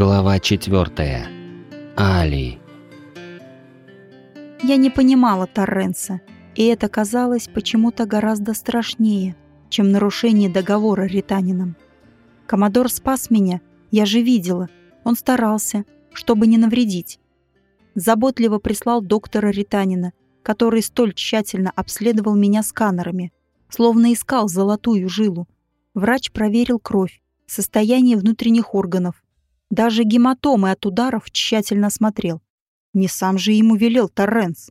Глава четвертая. Али. Я не понимала Торренса, и это казалось почему-то гораздо страшнее, чем нарушение договора Ританином. Комодор спас меня, я же видела. Он старался, чтобы не навредить. Заботливо прислал доктора Ританина, который столь тщательно обследовал меня сканерами, словно искал золотую жилу. Врач проверил кровь, состояние внутренних органов. Даже гематомы от ударов тщательно осмотрел. Не сам же ему велел Торренс.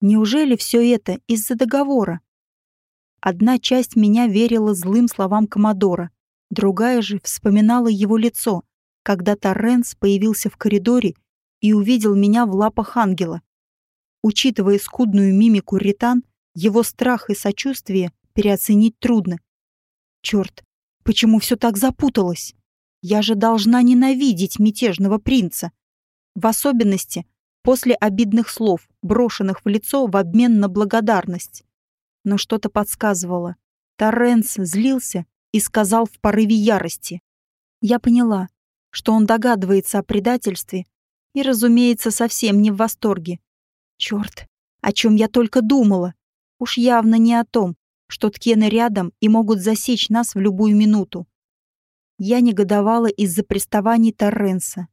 Неужели все это из-за договора? Одна часть меня верила злым словам Комодора, другая же вспоминала его лицо, когда Торренс появился в коридоре и увидел меня в лапах ангела. Учитывая скудную мимику Ритан, его страх и сочувствие переоценить трудно. Черт, почему все так запуталось? Я же должна ненавидеть мятежного принца. В особенности после обидных слов, брошенных в лицо в обмен на благодарность. Но что-то подсказывало. Торренс злился и сказал в порыве ярости. Я поняла, что он догадывается о предательстве и, разумеется, совсем не в восторге. Черт, о чем я только думала. Уж явно не о том, что ткены рядом и могут засечь нас в любую минуту. Я негодовала из-за приставаний Торренса.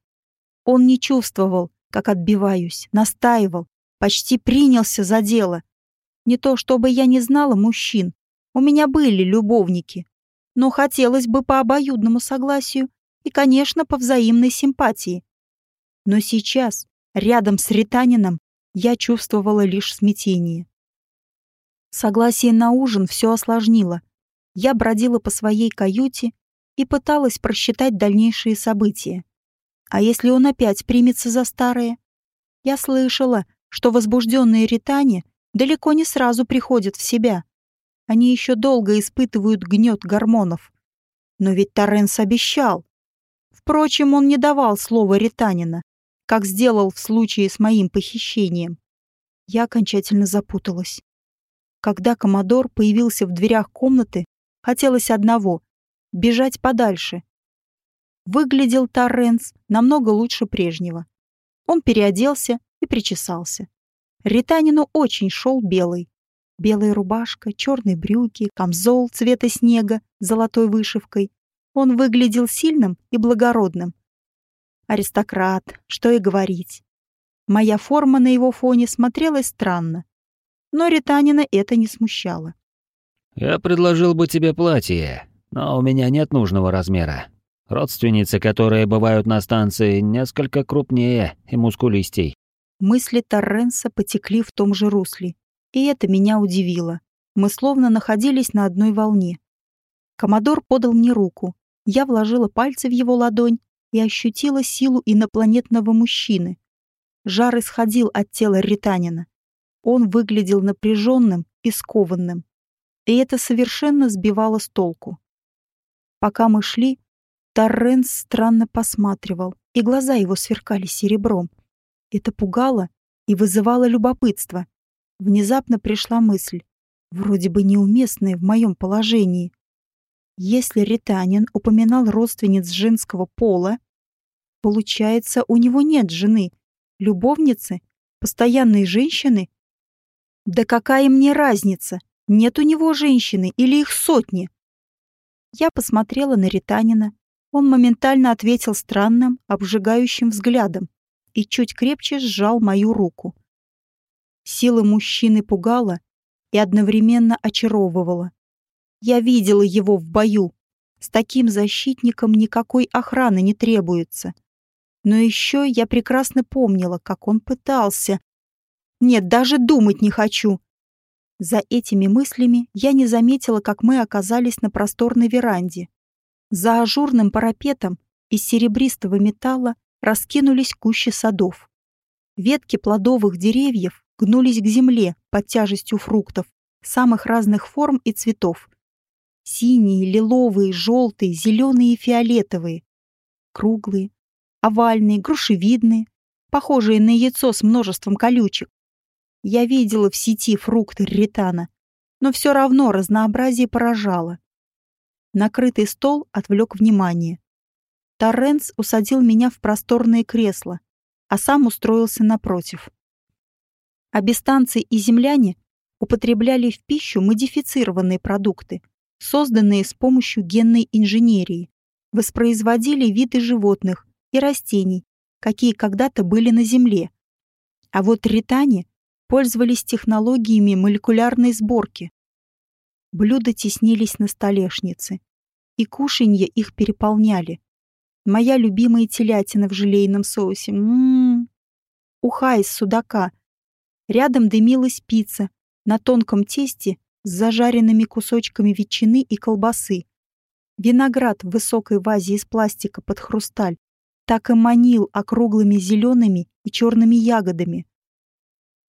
Он не чувствовал, как отбиваюсь, настаивал, почти принялся за дело. Не то чтобы я не знала мужчин, у меня были любовники, но хотелось бы по обоюдному согласию и, конечно, по взаимной симпатии. Но сейчас, рядом с Ританином, я чувствовала лишь смятение. Согласие на ужин все осложнило. Я бродила по своей каюте и пыталась просчитать дальнейшие события. А если он опять примется за старое? Я слышала, что возбужденные ритане далеко не сразу приходят в себя. Они еще долго испытывают гнет гормонов. Но ведь Торренс обещал. Впрочем, он не давал слова ританина, как сделал в случае с моим похищением. Я окончательно запуталась. Когда Комодор появился в дверях комнаты, хотелось одного — бежать подальше. Выглядел Торренс намного лучше прежнего. Он переоделся и причесался. Ританину очень шел белый. Белая рубашка, черные брюки, камзол цвета снега с золотой вышивкой. Он выглядел сильным и благородным. Аристократ, что и говорить. Моя форма на его фоне смотрелась странно но Ританина это не смущало. «Я предложил бы тебе платье, но у меня нет нужного размера. Родственницы, которые бывают на станции, несколько крупнее и мускулистей». Мысли Торренса потекли в том же русле, и это меня удивило. Мы словно находились на одной волне. Комодор подал мне руку. Я вложила пальцы в его ладонь и ощутила силу инопланетного мужчины. Жар исходил от тела Ританина. Он выглядел напряженным и скованным. И это совершенно сбивало с толку. Пока мы шли, Торренс странно посматривал, и глаза его сверкали серебром. Это пугало и вызывало любопытство. Внезапно пришла мысль, вроде бы неуместная в моем положении. Если Ританин упоминал родственниц женского пола, получается, у него нет жены, любовницы, постоянной женщины да какая мне разница, нет у него женщины или их сотни? Я посмотрела на Ританина. Он моментально ответил странным, обжигающим взглядом и чуть крепче сжал мою руку. Сила мужчины пугала и одновременно очаровывала. Я видела его в бою. С таким защитником никакой охраны не требуется. Но еще я прекрасно помнила, как он пытался, нет, даже думать не хочу. За этими мыслями я не заметила, как мы оказались на просторной веранде. За ажурным парапетом из серебристого металла раскинулись кущи садов. Ветки плодовых деревьев гнулись к земле под тяжестью фруктов самых разных форм и цветов. Синие, лиловые, желтые, зеленые и фиолетовые. Круглые, овальные, грушевидные, похожие на яйцо с множеством колючек. Я видела в сети фрукты ритана, но все равно разнообразие поражало. Накрытый стол отвлек внимание. Торренс усадил меня в просторное кресло, а сам устроился напротив. Абистанцы и земляне употребляли в пищу модифицированные продукты, созданные с помощью генной инженерии, воспроизводили виды животных и растений, какие когда-то были на Земле. А вот ритане пользовались технологиями молекулярной сборки. Блюда теснились на столешнице, и кушанья их переполняли. Моя любимая телятина в желейном соусе. Ммм. Уха из судака. Рядом дымилась пицца на тонком тесте с зажаренными кусочками ветчины и колбасы. Виноград в высокой вазе из пластика под хрусталь так и манил округлыми зелеными и черными ягодами.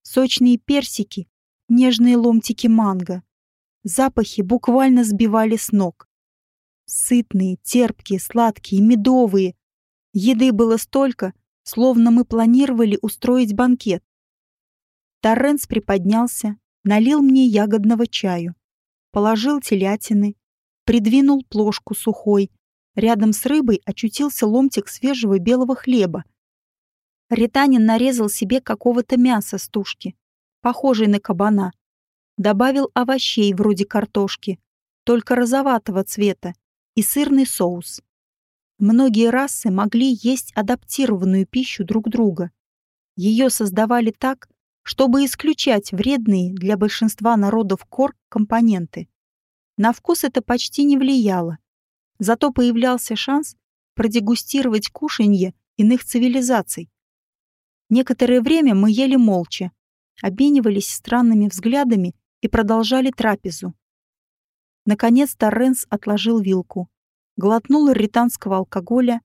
Сочные персики, нежные ломтики манго. Запахи буквально сбивали с ног. Сытные, терпкие, сладкие, медовые. Еды было столько, словно мы планировали устроить банкет. Торренс приподнялся, налил мне ягодного чаю, положил телятины, придвинул плошку сухой. Рядом с рыбой очутился ломтик свежего белого хлеба. Ританин нарезал себе какого-то мяса с тушки, похожей на кабана. Добавил овощей вроде картошки, только розоватого цвета, и сырный соус. Многие расы могли есть адаптированную пищу друг друга. Ее создавали так, чтобы исключать вредные для большинства народов кор компоненты. На вкус это почти не влияло. Зато появлялся шанс продегустировать кушанье иных цивилизаций. Некоторое время мы ели молча, обменивались странными взглядами и продолжали трапезу. Наконец Торренс отложил вилку, глотнул ританского алкоголя,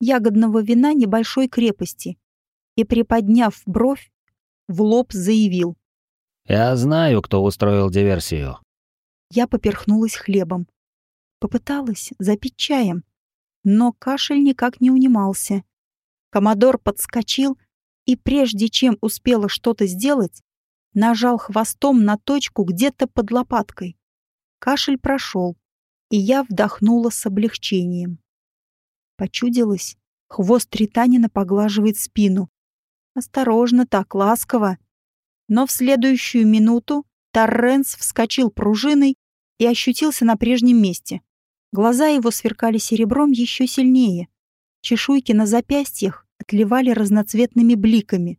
ягодного вина небольшой крепости и, приподняв бровь, в лоб заявил. «Я знаю, кто устроил диверсию. Я поперхнулась хлебом. Попыталась запить чаем, но кашель никак не унимался. Комодор подскочил и, прежде чем успела что-то сделать, нажал хвостом на точку где-то под лопаткой. Кашель прошел, и я вдохнула с облегчением. Почудилось, хвост Тританина поглаживает спину. Осторожно так, ласково. Но в следующую минуту Торренс вскочил пружиной и ощутился на прежнем месте. Глаза его сверкали серебром еще сильнее. Чешуйки на запястьях отливали разноцветными бликами.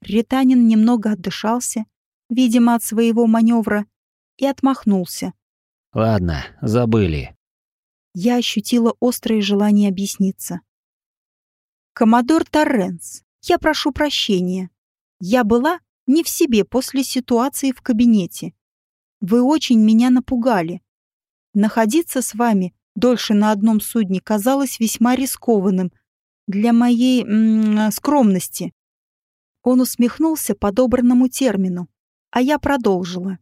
Ританин немного отдышался, видимо, от своего маневра, и отмахнулся. «Ладно, забыли». Я ощутила острое желание объясниться. «Коммодор Торренс, я прошу прощения. Я была не в себе после ситуации в кабинете. Вы очень меня напугали. Находиться с вами дольше на одном судне казалось весьма рискованным для моей м -м, скромности. Он усмехнулся подобранному термину, а я продолжила.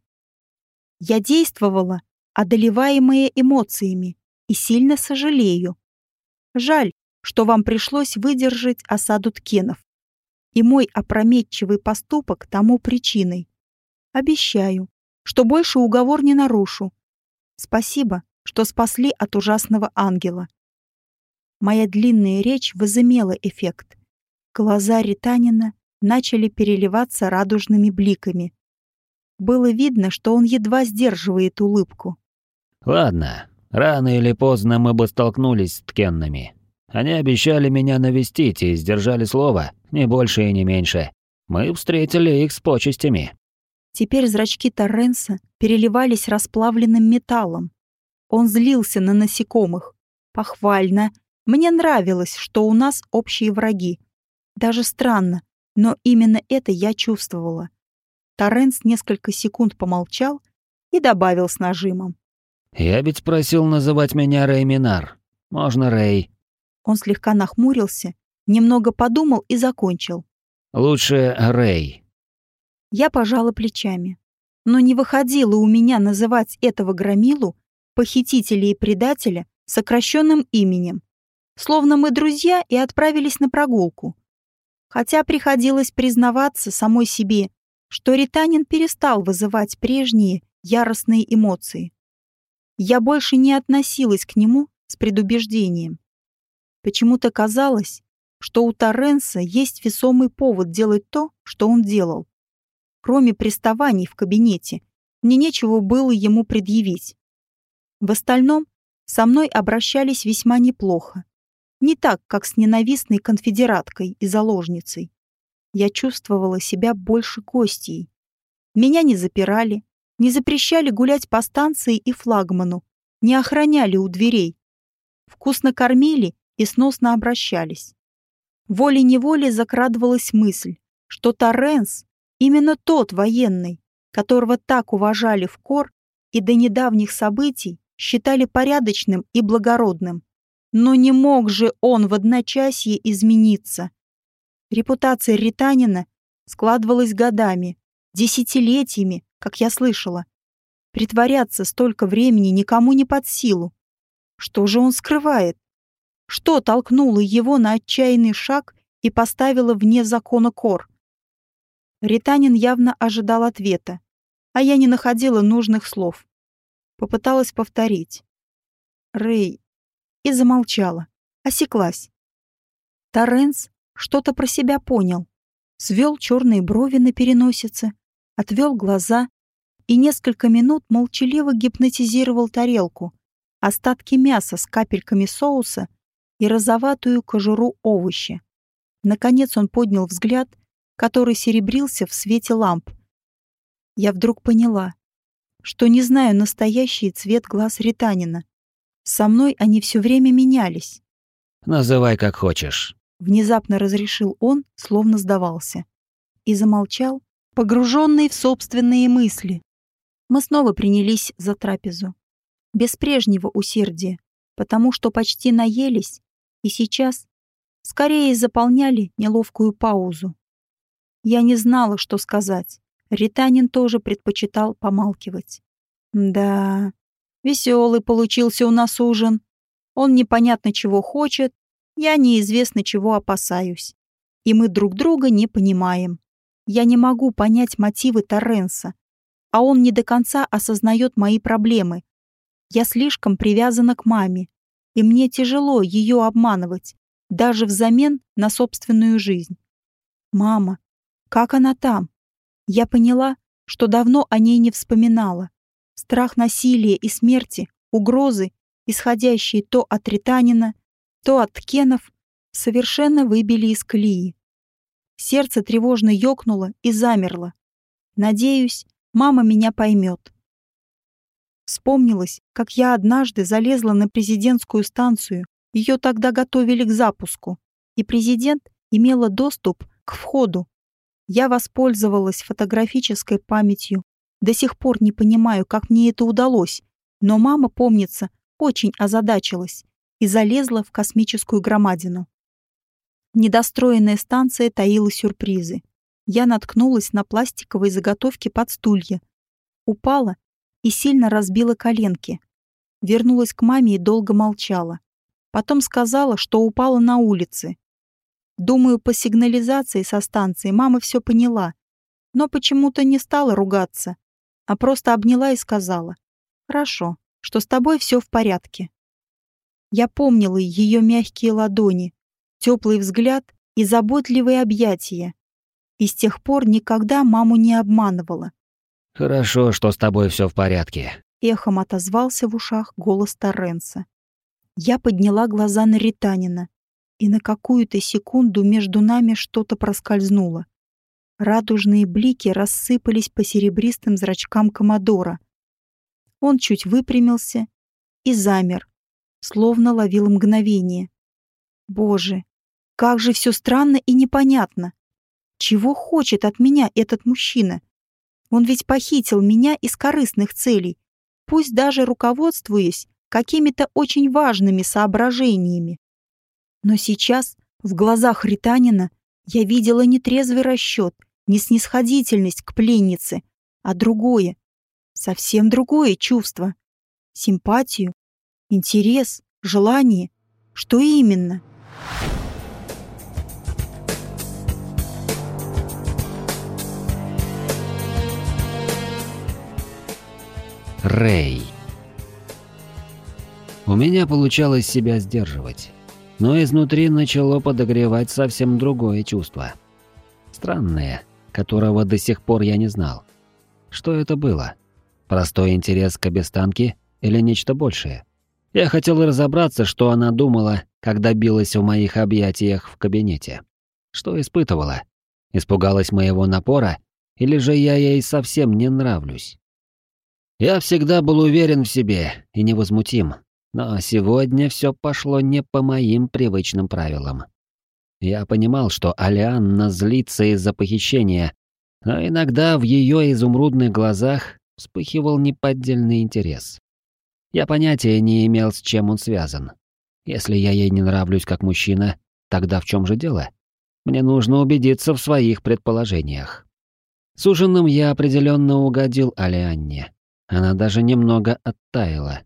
Я действовала, одолеваемая эмоциями, и сильно сожалею. Жаль, что вам пришлось выдержать осаду ткенов и мой опрометчивый поступок тому причиной. Обещаю, что больше уговор не нарушу. Спасибо, что спасли от ужасного ангела. Моя длинная речь возымела эффект. Глаза Ританина начали переливаться радужными бликами. Было видно, что он едва сдерживает улыбку. «Ладно, рано или поздно мы бы столкнулись с ткенными. Они обещали меня навестить и сдержали слово, не больше и не меньше. Мы встретили их с почестями. Теперь зрачки Торренса переливались расплавленным металлом. Он злился на насекомых. Похвально. Мне нравилось, что у нас общие враги. Даже странно, но именно это я чувствовала. Торренс несколько секунд помолчал и добавил с нажимом. «Я ведь просил называть меня Рэй Минар. Можно Рэй. Он слегка нахмурился, немного подумал и закончил. «Лучше Рэй». Я пожала плечами. Но не выходило у меня называть этого громилу, похитителя и предателя, сокращенным именем. Словно мы друзья и отправились на прогулку. Хотя приходилось признаваться самой себе, что Ританин перестал вызывать прежние яростные эмоции. Я больше не относилась к нему с предубеждением. Почему-то казалось, что у Торренса есть весомый повод делать то, что он делал. Кроме приставаний в кабинете, мне нечего было ему предъявить. В остальном со мной обращались весьма неплохо. Не так, как с ненавистной конфедераткой и заложницей. Я чувствовала себя больше Костей. Меня не запирали, не запрещали гулять по станции и флагману, не охраняли у дверей. Вкусно кормили и сносно обращались. Волей-неволей закрадывалась мысль, что Торренс именно тот военный, которого так уважали в Кор и до недавних событий считали порядочным и благородным. Но не мог же он в одночасье измениться. Репутация Ританина складывалась годами, десятилетиями, как я слышала. Притворяться столько времени никому не под силу. Что же он скрывает? Что толкнуло его на отчаянный шаг и поставило вне закона кор? Ританин явно ожидал ответа, а я не находила нужных слов. Попыталась повторить. Рэй. И замолчала. Осеклась. Торренс что-то про себя понял. Свел черные брови на переносице, отвел глаза и несколько минут молчаливо гипнотизировал тарелку, остатки мяса с капельками соуса и розоватую кожуру овоща. Наконец он поднял взгляд, который серебрился в свете ламп. Я вдруг поняла, что не знаю настоящий цвет глаз Ританина. Со мной они все время менялись. «Называй как хочешь», — внезапно разрешил он, словно сдавался. И замолчал, погруженный в собственные мысли. Мы снова принялись за трапезу. Без прежнего усердия, потому что почти наелись и сейчас скорее заполняли неловкую паузу. Я не знала, что сказать. Ританин тоже предпочитал помалкивать. Да, веселый получился у нас ужин. Он непонятно чего хочет, я неизвестно чего опасаюсь. И мы друг друга не понимаем. Я не могу понять мотивы Торренса, а он не до конца осознает мои проблемы. Я слишком привязана к маме, и мне тяжело ее обманывать, даже взамен на собственную жизнь. Мама, как она там? Я поняла, что давно о ней не вспоминала. Страх насилия и смерти, угрозы, исходящие то от Ританина, то от Кенов, совершенно выбили из колеи. Сердце тревожно ёкнуло и замерло. Надеюсь, мама меня поймет. Вспомнилось, как я однажды залезла на президентскую станцию, ее тогда готовили к запуску, и президент имела доступ к входу. Я воспользовалась фотографической памятью. До сих пор не понимаю, как мне это удалось, но мама, помнится, очень озадачилась и залезла в космическую громадину. Недостроенная станция таила сюрпризы. Я наткнулась на пластиковые заготовки под стулья. Упала и сильно разбила коленки. Вернулась к маме и долго молчала. Потом сказала, что упала на улице. Думаю, по сигнализации со станции мама все поняла, но почему-то не стала ругаться, а просто обняла и сказала, «Хорошо, что с тобой все в порядке». Я помнила ее мягкие ладони, теплый взгляд и заботливые объятия. И с тех пор никогда маму не обманывала. «Хорошо, что с тобой все в порядке», — эхом отозвался в ушах голос Торренса. Я подняла глаза на Ританина, и на какую-то секунду между нами что-то проскользнуло. Радужные блики рассыпались по серебристым зрачкам Комодора. Он чуть выпрямился и замер, словно ловил мгновение. Боже, как же все странно и непонятно. Чего хочет от меня этот мужчина? Он ведь похитил меня из корыстных целей, пусть даже руководствуясь какими-то очень важными соображениями. Но сейчас в глазах Ританина я видела не трезвый расчет, не снисходительность к пленнице, а другое, совсем другое чувство. Симпатию, интерес, желание. Что именно? Рэй. У меня получалось себя сдерживать. Но изнутри начало подогревать совсем другое чувство. Странное, которого до сих пор я не знал. Что это было? Простой интерес к обестанке или нечто большее? Я хотел разобраться, что она думала, когда билась в моих объятиях в кабинете. Что испытывала? Испугалась моего напора? Или же я ей совсем не нравлюсь? Я всегда был уверен в себе и невозмутим, но сегодня все пошло не по моим привычным правилам. Я понимал, что Алианна злится из-за похищения, но иногда в ее изумрудных глазах вспыхивал неподдельный интерес. Я понятия не имел, с чем он связан. Если я ей не нравлюсь как мужчина, тогда в чем же дело? Мне нужно убедиться в своих предположениях. С ужином я определенно угодил Алианне. Она даже немного оттаяла.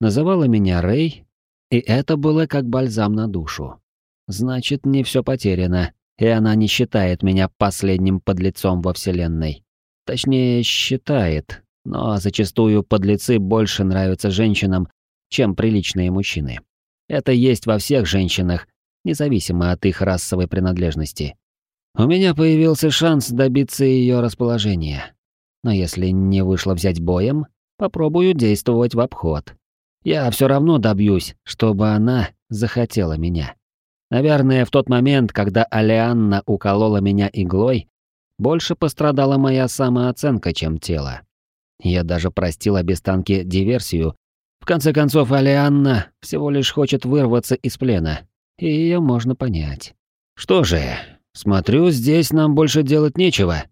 Называла меня Рэй, и это было как бальзам на душу. Значит, не все потеряно, и она не считает меня последним подлецом во Вселенной. Точнее, считает, но зачастую подлецы больше нравятся женщинам, чем приличные мужчины. Это есть во всех женщинах, независимо от их расовой принадлежности. У меня появился шанс добиться ее расположения. Но если не вышло взять боем, попробую действовать в обход. Я все равно добьюсь, чтобы она захотела меня. Наверное, в тот момент, когда Алианна уколола меня иглой, больше пострадала моя самооценка, чем тело. Я даже простил обестанке диверсию. В конце концов, Алианна всего лишь хочет вырваться из плена, и ее можно понять. Что же, смотрю, здесь нам больше делать нечего,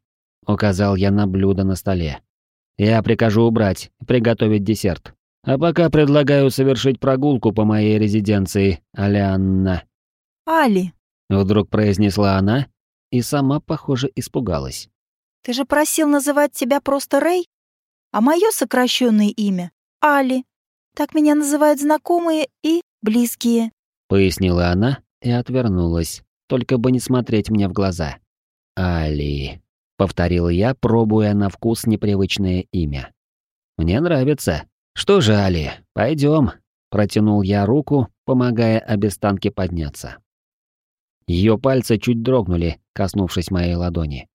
указал я на блюдо на столе. Я прикажу убрать, приготовить десерт. А пока предлагаю совершить прогулку по моей резиденции, Алианна. Али, вдруг произнесла она и сама, похоже, испугалась. Ты же просил называть тебя просто Рэй, а мое сокращенное имя Али. Так меня называют знакомые и близкие, пояснила она и отвернулась, только бы не смотреть мне в глаза. Али повторил я, пробуя на вкус непривычное имя. Мне нравится. Что же, Али, пойдем. Протянул я руку, помогая обестанке подняться. Ее пальцы чуть дрогнули, коснувшись моей ладони.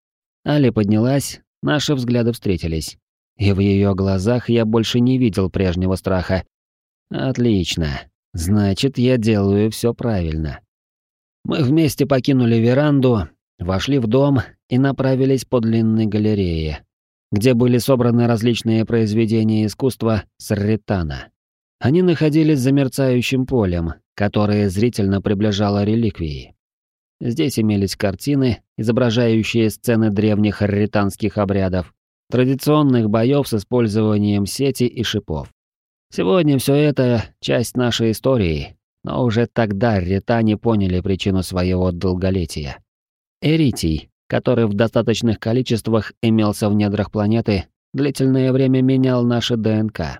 Али поднялась, наши взгляды встретились. И в ее глазах я больше не видел прежнего страха. Отлично. Значит, я делаю все правильно. Мы вместе покинули веранду, вошли в дом и направились по длинной галерее, где были собраны различные произведения искусства Сарритана. Они находились за мерцающим полем, которое зрительно приближало реликвии. Здесь имелись картины, изображающие сцены древних арританских обрядов, традиционных боев с использованием сети и шипов. Сегодня все это часть нашей истории, но уже тогда ритане поняли причину своего долголетия. Эритий, который в достаточных количествах имелся в недрах планеты, длительное время менял наши ДНК.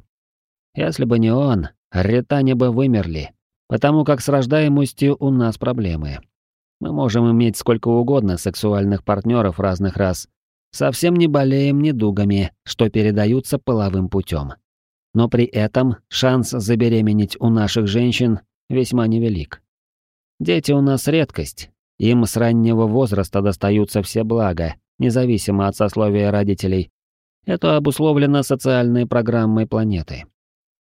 Если бы не он, ретане бы вымерли, потому как с рождаемостью у нас проблемы. Мы можем иметь сколько угодно сексуальных партнеров разных рас, совсем не болеем недугами, что передаются половым путем. Но при этом шанс забеременеть у наших женщин весьма невелик. Дети у нас редкость, им с раннего возраста достаются все блага, независимо от сословия родителей. Это обусловлено социальной программой планеты.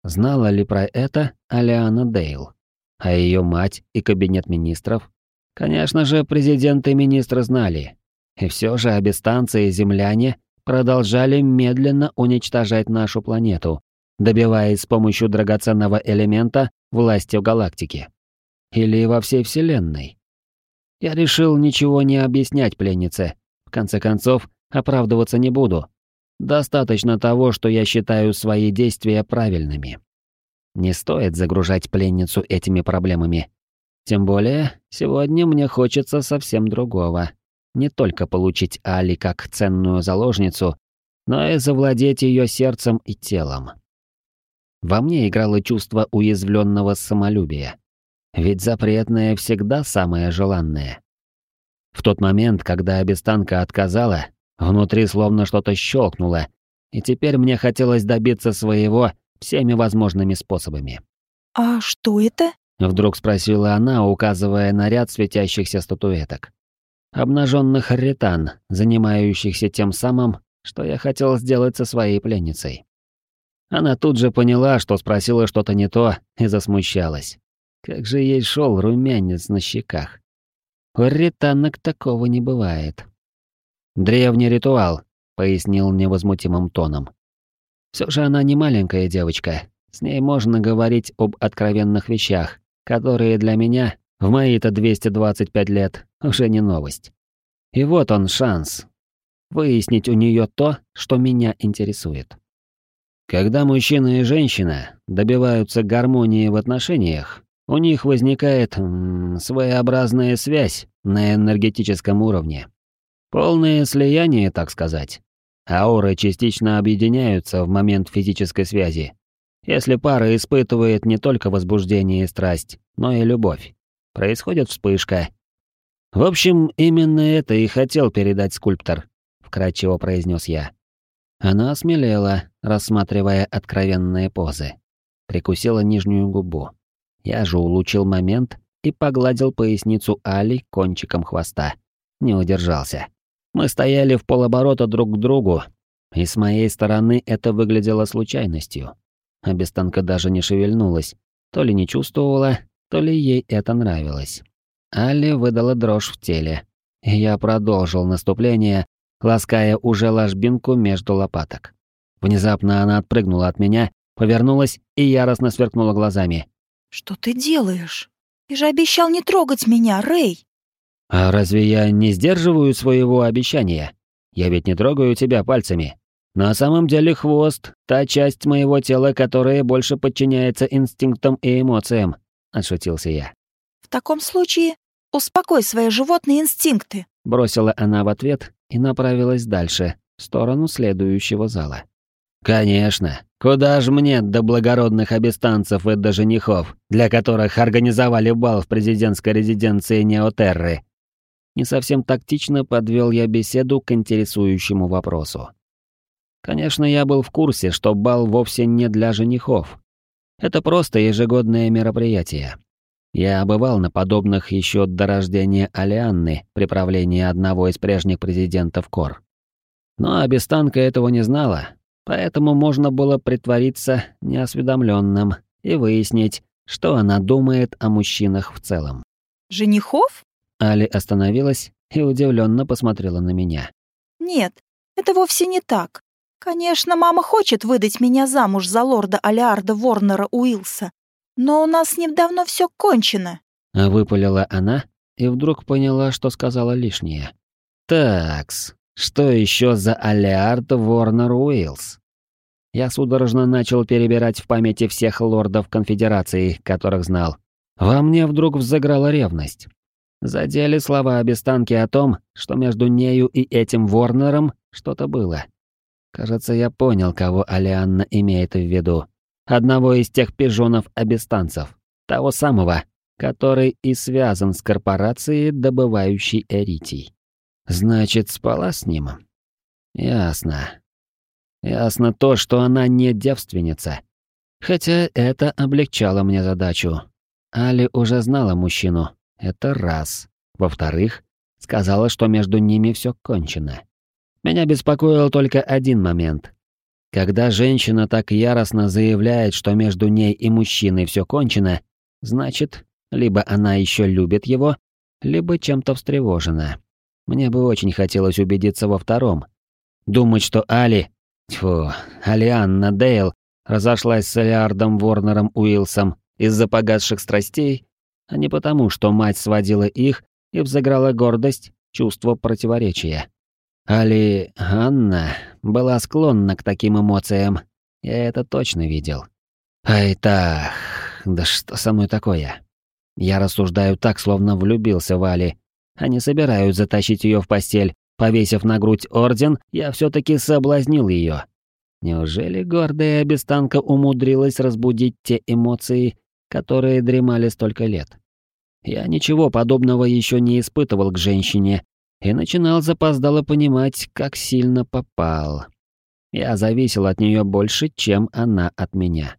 Знала ли про это Алиана Дейл? А ее мать и кабинет министров? Конечно же, президент и министры знали. И все же обестанцы и земляне продолжали медленно уничтожать нашу планету, добиваясь с помощью драгоценного элемента власти в галактике. Или во всей Вселенной. Я решил ничего не объяснять пленнице. В конце концов, оправдываться не буду. Достаточно того, что я считаю свои действия правильными. Не стоит загружать пленницу этими проблемами. Тем более, сегодня мне хочется совсем другого. Не только получить Али как ценную заложницу, но и завладеть ее сердцем и телом. Во мне играло чувство уязвленного самолюбия. Ведь запретное всегда самое желанное. В тот момент, когда обестанка отказала, внутри словно что-то щелкнуло, и теперь мне хотелось добиться своего всеми возможными способами. «А что это?» Вдруг спросила она, указывая на ряд светящихся статуэток. Обнаженных ретан, занимающихся тем самым, что я хотел сделать со своей пленницей. Она тут же поняла, что спросила что-то не то, и засмущалась. Как же ей шел румянец на щеках. У ретанок такого не бывает. «Древний ритуал», — пояснил невозмутимым тоном. Все же она не маленькая девочка. С ней можно говорить об откровенных вещах, которые для меня, в мои-то 225 лет, уже не новость. И вот он шанс. Выяснить у нее то, что меня интересует. Когда мужчина и женщина добиваются гармонии в отношениях, у них возникает своеобразная связь на энергетическом уровне. Полное слияние, так сказать. Ауры частично объединяются в момент физической связи, если пара испытывает не только возбуждение и страсть, но и любовь. Происходит вспышка. В общем, именно это и хотел передать скульптор, вкратчиво произнес я. Она осмелела, рассматривая откровенные позы. Прикусила нижнюю губу. Я же улучил момент и погладил поясницу Али кончиком хвоста. Не удержался. Мы стояли в полоборота друг к другу, и с моей стороны это выглядело случайностью а бестанка даже не шевельнулась, то ли не чувствовала, то ли ей это нравилось. Али выдала дрожь в теле, я продолжил наступление, лаская уже ложбинку между лопаток. Внезапно она отпрыгнула от меня, повернулась и яростно сверкнула глазами. «Что ты делаешь? Ты же обещал не трогать меня, Рэй!» «А разве я не сдерживаю своего обещания? Я ведь не трогаю тебя пальцами. На самом деле хвост — та часть моего тела, которая больше подчиняется инстинктам и эмоциям», — отшутился я. «В таком случае успокой свои животные инстинкты», — бросила она в ответ и направилась дальше, в сторону следующего зала. «Конечно. Куда ж мне до благородных обестанцев и до женихов, для которых организовали бал в президентской резиденции Неотерры?» Не совсем тактично подвел я беседу к интересующему вопросу. Конечно, я был в курсе, что бал вовсе не для женихов. Это просто ежегодное мероприятие. Я бывал на подобных еще до рождения Алианны при правлении одного из прежних президентов Кор. Но Абистанка этого не знала, поэтому можно было притвориться неосведомленным и выяснить, что она думает о мужчинах в целом. «Женихов?» Али остановилась и удивленно посмотрела на меня. «Нет, это вовсе не так. Конечно, мама хочет выдать меня замуж за лорда Алиарда Ворнера Уилса, но у нас с ним давно все кончено. Выпалила она и вдруг поняла, что сказала лишнее. Такс, что еще за Алиард Ворнер Уилс? Я судорожно начал перебирать в памяти всех лордов конфедерации, которых знал. Во мне вдруг взыграла ревность. Задели слова обестанки о том, что между нею и этим Ворнером что-то было. Кажется, я понял, кого Алианна имеет в виду. Одного из тех пижонов-абистанцев. Того самого, который и связан с корпорацией, добывающей эритий. Значит, спала с ним? Ясно. Ясно то, что она не девственница. Хотя это облегчало мне задачу. Али уже знала мужчину. Это раз. Во-вторых, сказала, что между ними все кончено. Меня беспокоил только один момент. Когда женщина так яростно заявляет, что между ней и мужчиной все кончено, значит, либо она еще любит его, либо чем-то встревожена. Мне бы очень хотелось убедиться во втором. Думать, что Али... Тьфу, Алианна Дейл разошлась с Элиардом Ворнером Уилсом из-за погасших страстей, а не потому, что мать сводила их и взыграла гордость, чувство противоречия. Али Анна была склонна к таким эмоциям. Я это точно видел. Ай так, да что со мной такое? Я рассуждаю так, словно влюбился в Али, не собираюсь затащить ее в постель. Повесив на грудь орден, я все таки соблазнил ее. Неужели гордая обестанка умудрилась разбудить те эмоции, которые дремали столько лет? Я ничего подобного еще не испытывал к женщине, и начинал запоздало понимать, как сильно попал. Я зависел от нее больше, чем она от меня.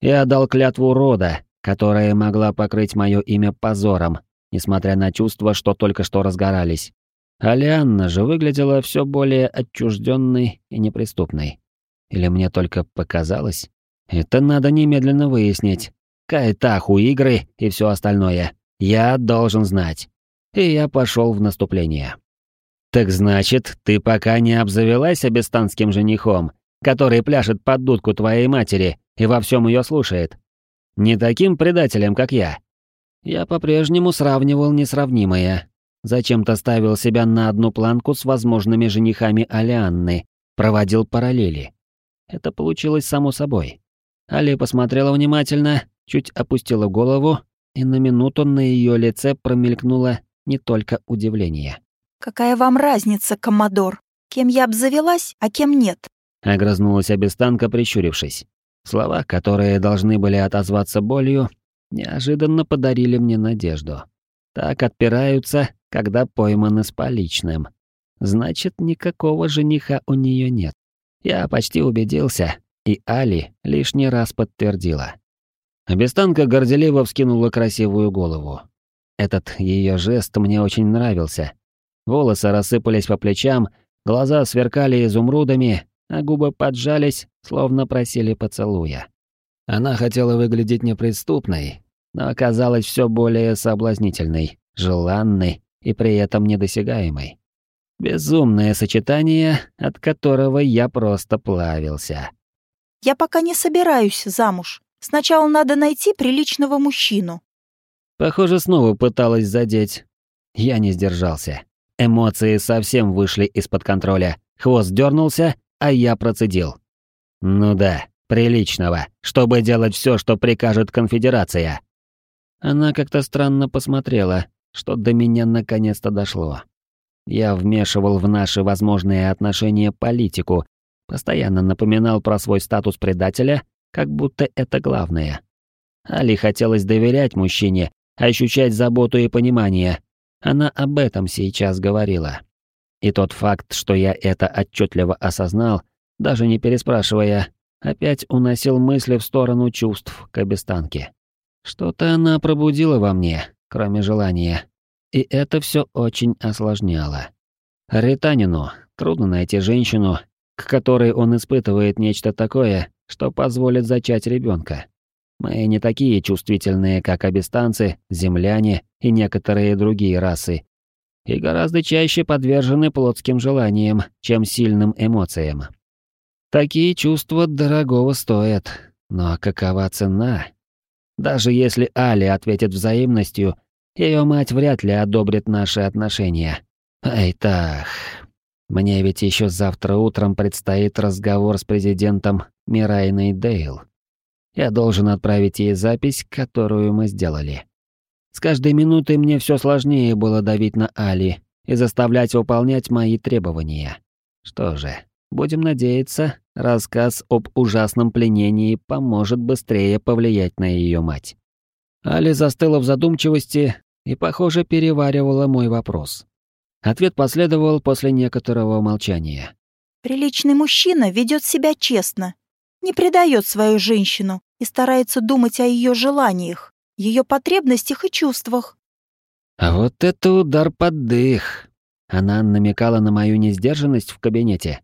Я дал клятву рода, которая могла покрыть мое имя позором, несмотря на чувства, что только что разгорались. Алианна же выглядела все более отчужденной и неприступной. Или мне только показалось? Это надо немедленно выяснить. Кайтаху игры и все остальное. Я должен знать. И я пошел в наступление. Так значит, ты пока не обзавелась абистанским женихом, который пляшет под дудку твоей матери и во всем ее слушает? Не таким предателем, как я. Я по-прежнему сравнивал несравнимое. Зачем-то ставил себя на одну планку с возможными женихами Алианны, проводил параллели. Это получилось само собой. Али посмотрела внимательно, чуть опустила голову, и на минуту на ее лице промелькнуло не только удивление. «Какая вам разница, коммодор? Кем я обзавелась, а кем нет?» Огрызнулась обестанка, прищурившись. Слова, которые должны были отозваться болью, неожиданно подарили мне надежду. Так отпираются, когда пойманы с поличным. Значит, никакого жениха у нее нет. Я почти убедился, и Али лишний раз подтвердила. Обестанка горделиво вскинула красивую голову. Этот ее жест мне очень нравился. Волосы рассыпались по плечам, глаза сверкали изумрудами, а губы поджались, словно просили поцелуя. Она хотела выглядеть неприступной, но оказалась все более соблазнительной, желанной и при этом недосягаемой. Безумное сочетание, от которого я просто плавился. «Я пока не собираюсь замуж. Сначала надо найти приличного мужчину». Похоже, снова пыталась задеть. Я не сдержался. Эмоции совсем вышли из-под контроля. Хвост дернулся, а я процедил. «Ну да, приличного, чтобы делать все, что прикажет конфедерация». Она как-то странно посмотрела, что до меня наконец-то дошло. Я вмешивал в наши возможные отношения политику, постоянно напоминал про свой статус предателя, как будто это главное. Али хотелось доверять мужчине, ощущать заботу и понимание. Она об этом сейчас говорила. И тот факт, что я это отчетливо осознал, даже не переспрашивая, опять уносил мысли в сторону чувств к обестанке. Что-то она пробудила во мне, кроме желания. И это все очень осложняло. Ританину трудно найти женщину, к которой он испытывает нечто такое, что позволит зачать ребенка. Мы не такие чувствительные, как абистанцы, земляне и некоторые другие расы, и гораздо чаще подвержены плотским желаниям, чем сильным эмоциям. Такие чувства дорогого стоят, но какова цена? Даже если Али ответит взаимностью, ее мать вряд ли одобрит наши отношения. Ай так. Мне ведь еще завтра утром предстоит разговор с президентом Мирайной Дейл. Я должен отправить ей запись, которую мы сделали. С каждой минутой мне все сложнее было давить на Али и заставлять выполнять мои требования. Что же, будем надеяться, рассказ об ужасном пленении поможет быстрее повлиять на ее мать. Али застыла в задумчивости и, похоже, переваривала мой вопрос. Ответ последовал после некоторого молчания. «Приличный мужчина ведет себя честно, не предает свою женщину и старается думать о ее желаниях, ее потребностях и чувствах». А вот это удар под дых. Она намекала на мою несдержанность в кабинете.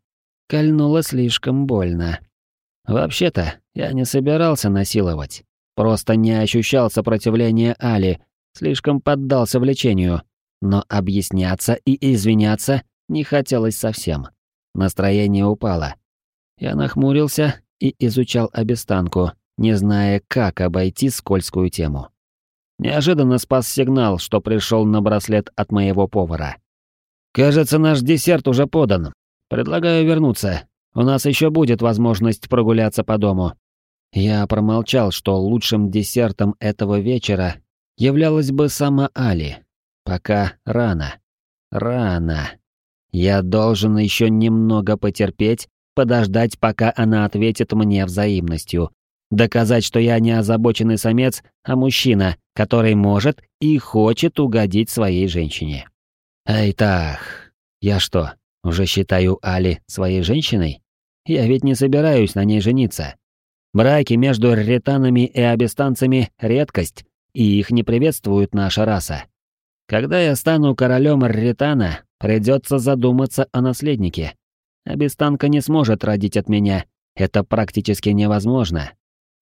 Кольнула слишком больно. Вообще-то, я не собирался насиловать. Просто не ощущал сопротивления Али, слишком поддался влечению, но объясняться и извиняться не хотелось совсем. Настроение упало. Я нахмурился и изучал обестанку, не зная, как обойти скользкую тему. Неожиданно спас сигнал, что пришел на браслет от моего повара. «Кажется, наш десерт уже подан. Предлагаю вернуться. У нас еще будет возможность прогуляться по дому». Я промолчал, что лучшим десертом этого вечера являлась бы сама Али. Пока рано. Рано. Я должен еще немного потерпеть, подождать, пока она ответит мне взаимностью. Доказать, что я не озабоченный самец, а мужчина, который может и хочет угодить своей женщине. Ай так, я что, уже считаю Али своей женщиной? Я ведь не собираюсь на ней жениться. Браки между ретанами и абистанцами — редкость, и их не приветствует наша раса. Когда я стану королем Ретана, придется задуматься о наследнике. Абистанка не сможет родить от меня, это практически невозможно.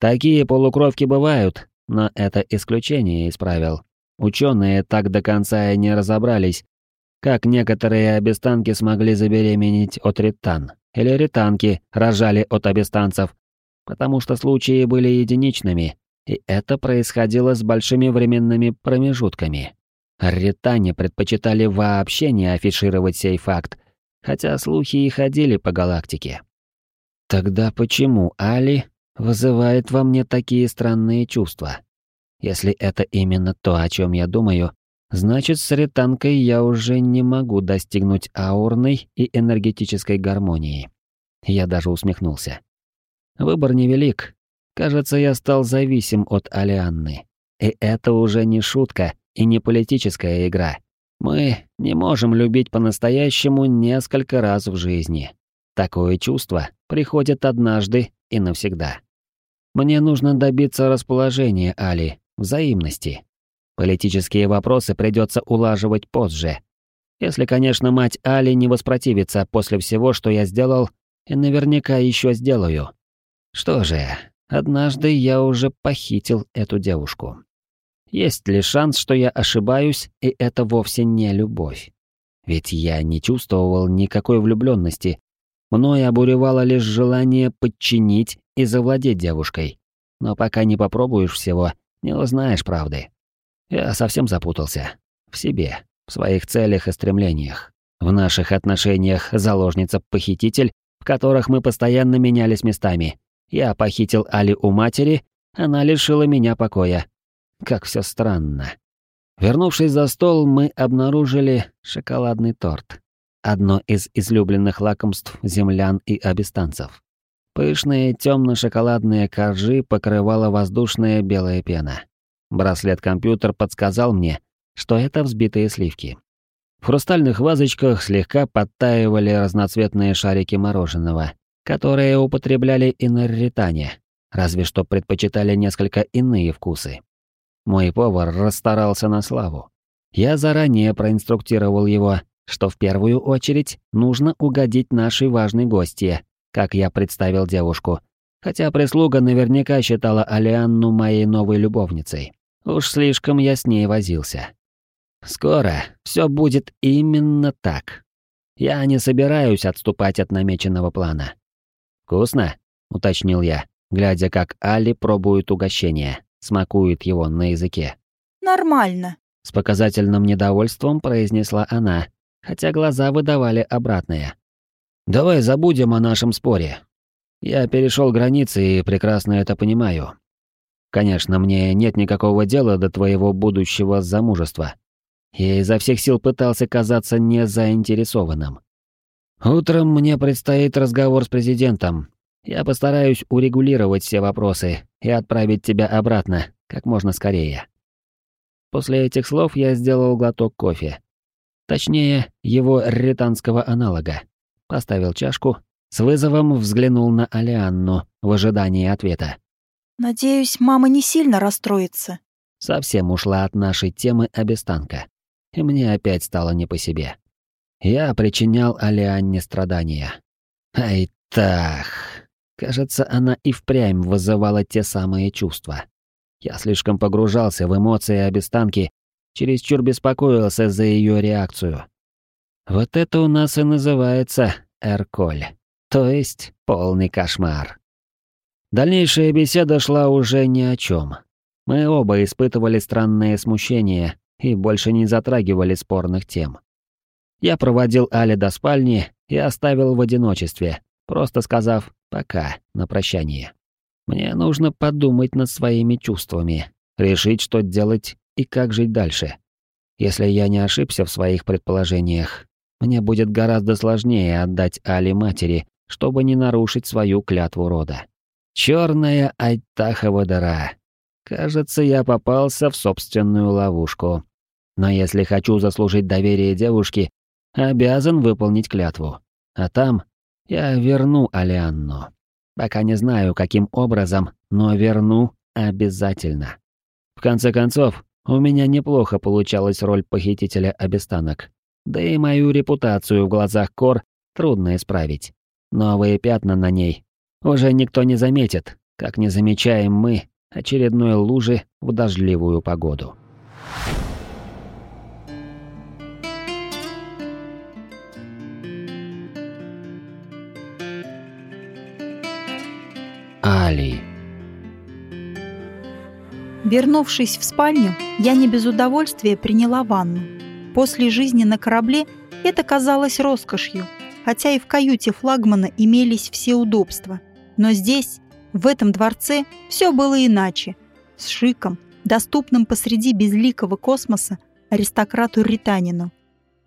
Такие полукровки бывают, но это исключение из правил. Ученые так до конца и не разобрались, как некоторые абистанки смогли забеременеть от ретан, или ретанки рожали от абистанцев, потому что случаи были единичными, и это происходило с большими временными промежутками. Ретане предпочитали вообще не афишировать сей факт, хотя слухи и ходили по галактике. Тогда почему Али вызывает во мне такие странные чувства? Если это именно то, о чем я думаю, значит, с ретанкой я уже не могу достигнуть аурной и энергетической гармонии. Я даже усмехнулся. Выбор невелик. Кажется, я стал зависим от Алианны. И это уже не шутка и не политическая игра. Мы не можем любить по-настоящему несколько раз в жизни. Такое чувство приходит однажды и навсегда. Мне нужно добиться расположения Али, взаимности. Политические вопросы придется улаживать позже. Если, конечно, мать Али не воспротивится после всего, что я сделал, и наверняка еще сделаю. Что же, однажды я уже похитил эту девушку. Есть ли шанс, что я ошибаюсь, и это вовсе не любовь? Ведь я не чувствовал никакой влюбленности. Мною обуревало лишь желание подчинить и завладеть девушкой. Но пока не попробуешь всего, не узнаешь правды. Я совсем запутался. В себе, в своих целях и стремлениях. В наших отношениях заложница-похититель, в которых мы постоянно менялись местами. Я похитил Али у матери, она лишила меня покоя. Как все странно. Вернувшись за стол, мы обнаружили шоколадный торт. Одно из излюбленных лакомств землян и абистанцев. Пышные темно-шоколадные коржи покрывала воздушная белая пена. Браслет-компьютер подсказал мне, что это взбитые сливки. В хрустальных вазочках слегка подтаивали разноцветные шарики мороженого, которые употребляли и на ритане, разве что предпочитали несколько иные вкусы. Мой повар расстарался на славу. Я заранее проинструктировал его, что в первую очередь нужно угодить нашей важной гостье, как я представил девушку, хотя прислуга наверняка считала Алианну моей новой любовницей. Уж слишком я с ней возился. Скоро все будет именно так. Я не собираюсь отступать от намеченного плана. «Вкусно?» — уточнил я, глядя, как Али пробует угощение, смакует его на языке. «Нормально», — с показательным недовольством произнесла она, хотя глаза выдавали обратное. «Давай забудем о нашем споре. Я перешел границы и прекрасно это понимаю. Конечно, мне нет никакого дела до твоего будущего замужества. Я изо всех сил пытался казаться незаинтересованным. Утром мне предстоит разговор с президентом. Я постараюсь урегулировать все вопросы и отправить тебя обратно как можно скорее. После этих слов я сделал глоток кофе. Точнее, его ретанского аналога. Поставил чашку, с вызовом взглянул на Алианну в ожидании ответа. «Надеюсь, мама не сильно расстроится». Совсем ушла от нашей темы обестанка. И мне опять стало не по себе. Я причинял Алианне страдания. Ай так. Кажется, она и впрямь вызывала те самые чувства. Я слишком погружался в эмоции обестанки, чересчур беспокоился за ее реакцию. Вот это у нас и называется Эрколь, то есть полный кошмар. Дальнейшая беседа шла уже ни о чем. Мы оба испытывали странное смущение и больше не затрагивали спорных тем. Я проводил Али до спальни и оставил в одиночестве, просто сказав «пока» на прощание. Мне нужно подумать над своими чувствами, решить, что делать и как жить дальше. Если я не ошибся в своих предположениях, мне будет гораздо сложнее отдать Али матери, чтобы не нарушить свою клятву рода. Черная Айтахова дыра. Кажется, я попался в собственную ловушку. Но если хочу заслужить доверие девушки, обязан выполнить клятву. А там я верну Алианну. Пока не знаю, каким образом, но верну обязательно. В конце концов, у меня неплохо получалась роль похитителя обестанок. Да и мою репутацию в глазах Кор трудно исправить. Новые пятна на ней уже никто не заметит, как не замечаем мы очередной лужи в дождливую погоду. Али. Вернувшись в спальню, я не без удовольствия приняла ванну. После жизни на корабле это казалось роскошью, хотя и в каюте флагмана имелись все удобства. Но здесь, в этом дворце, все было иначе. С шиком, доступным посреди безликого космоса аристократу-ританину.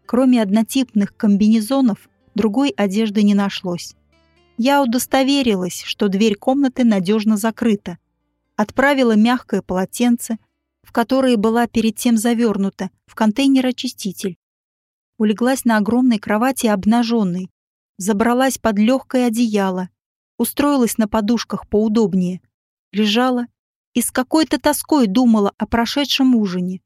Кроме однотипных комбинезонов, другой одежды не нашлось. Я удостоверилась, что дверь комнаты надежно закрыта. Отправила мягкое полотенце, в которое была перед тем завернута, в контейнер-очиститель. Улеглась на огромной кровати обнаженной, забралась под легкое одеяло, устроилась на подушках поудобнее, лежала и с какой-то тоской думала о прошедшем ужине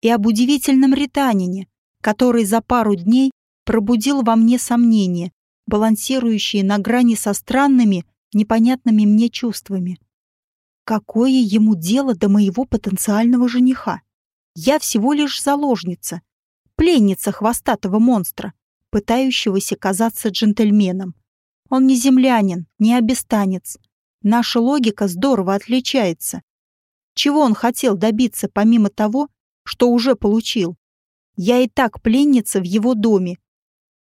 и об удивительном ританине, который за пару дней пробудил во мне сомнения, балансирующие на грани со странными, непонятными мне чувствами. Какое ему дело до моего потенциального жениха? Я всего лишь заложница, пленница хвостатого монстра, пытающегося казаться джентльменом. Он не землянин, не обестанец. Наша логика здорово отличается. Чего он хотел добиться помимо того, что уже получил? Я и так пленница в его доме,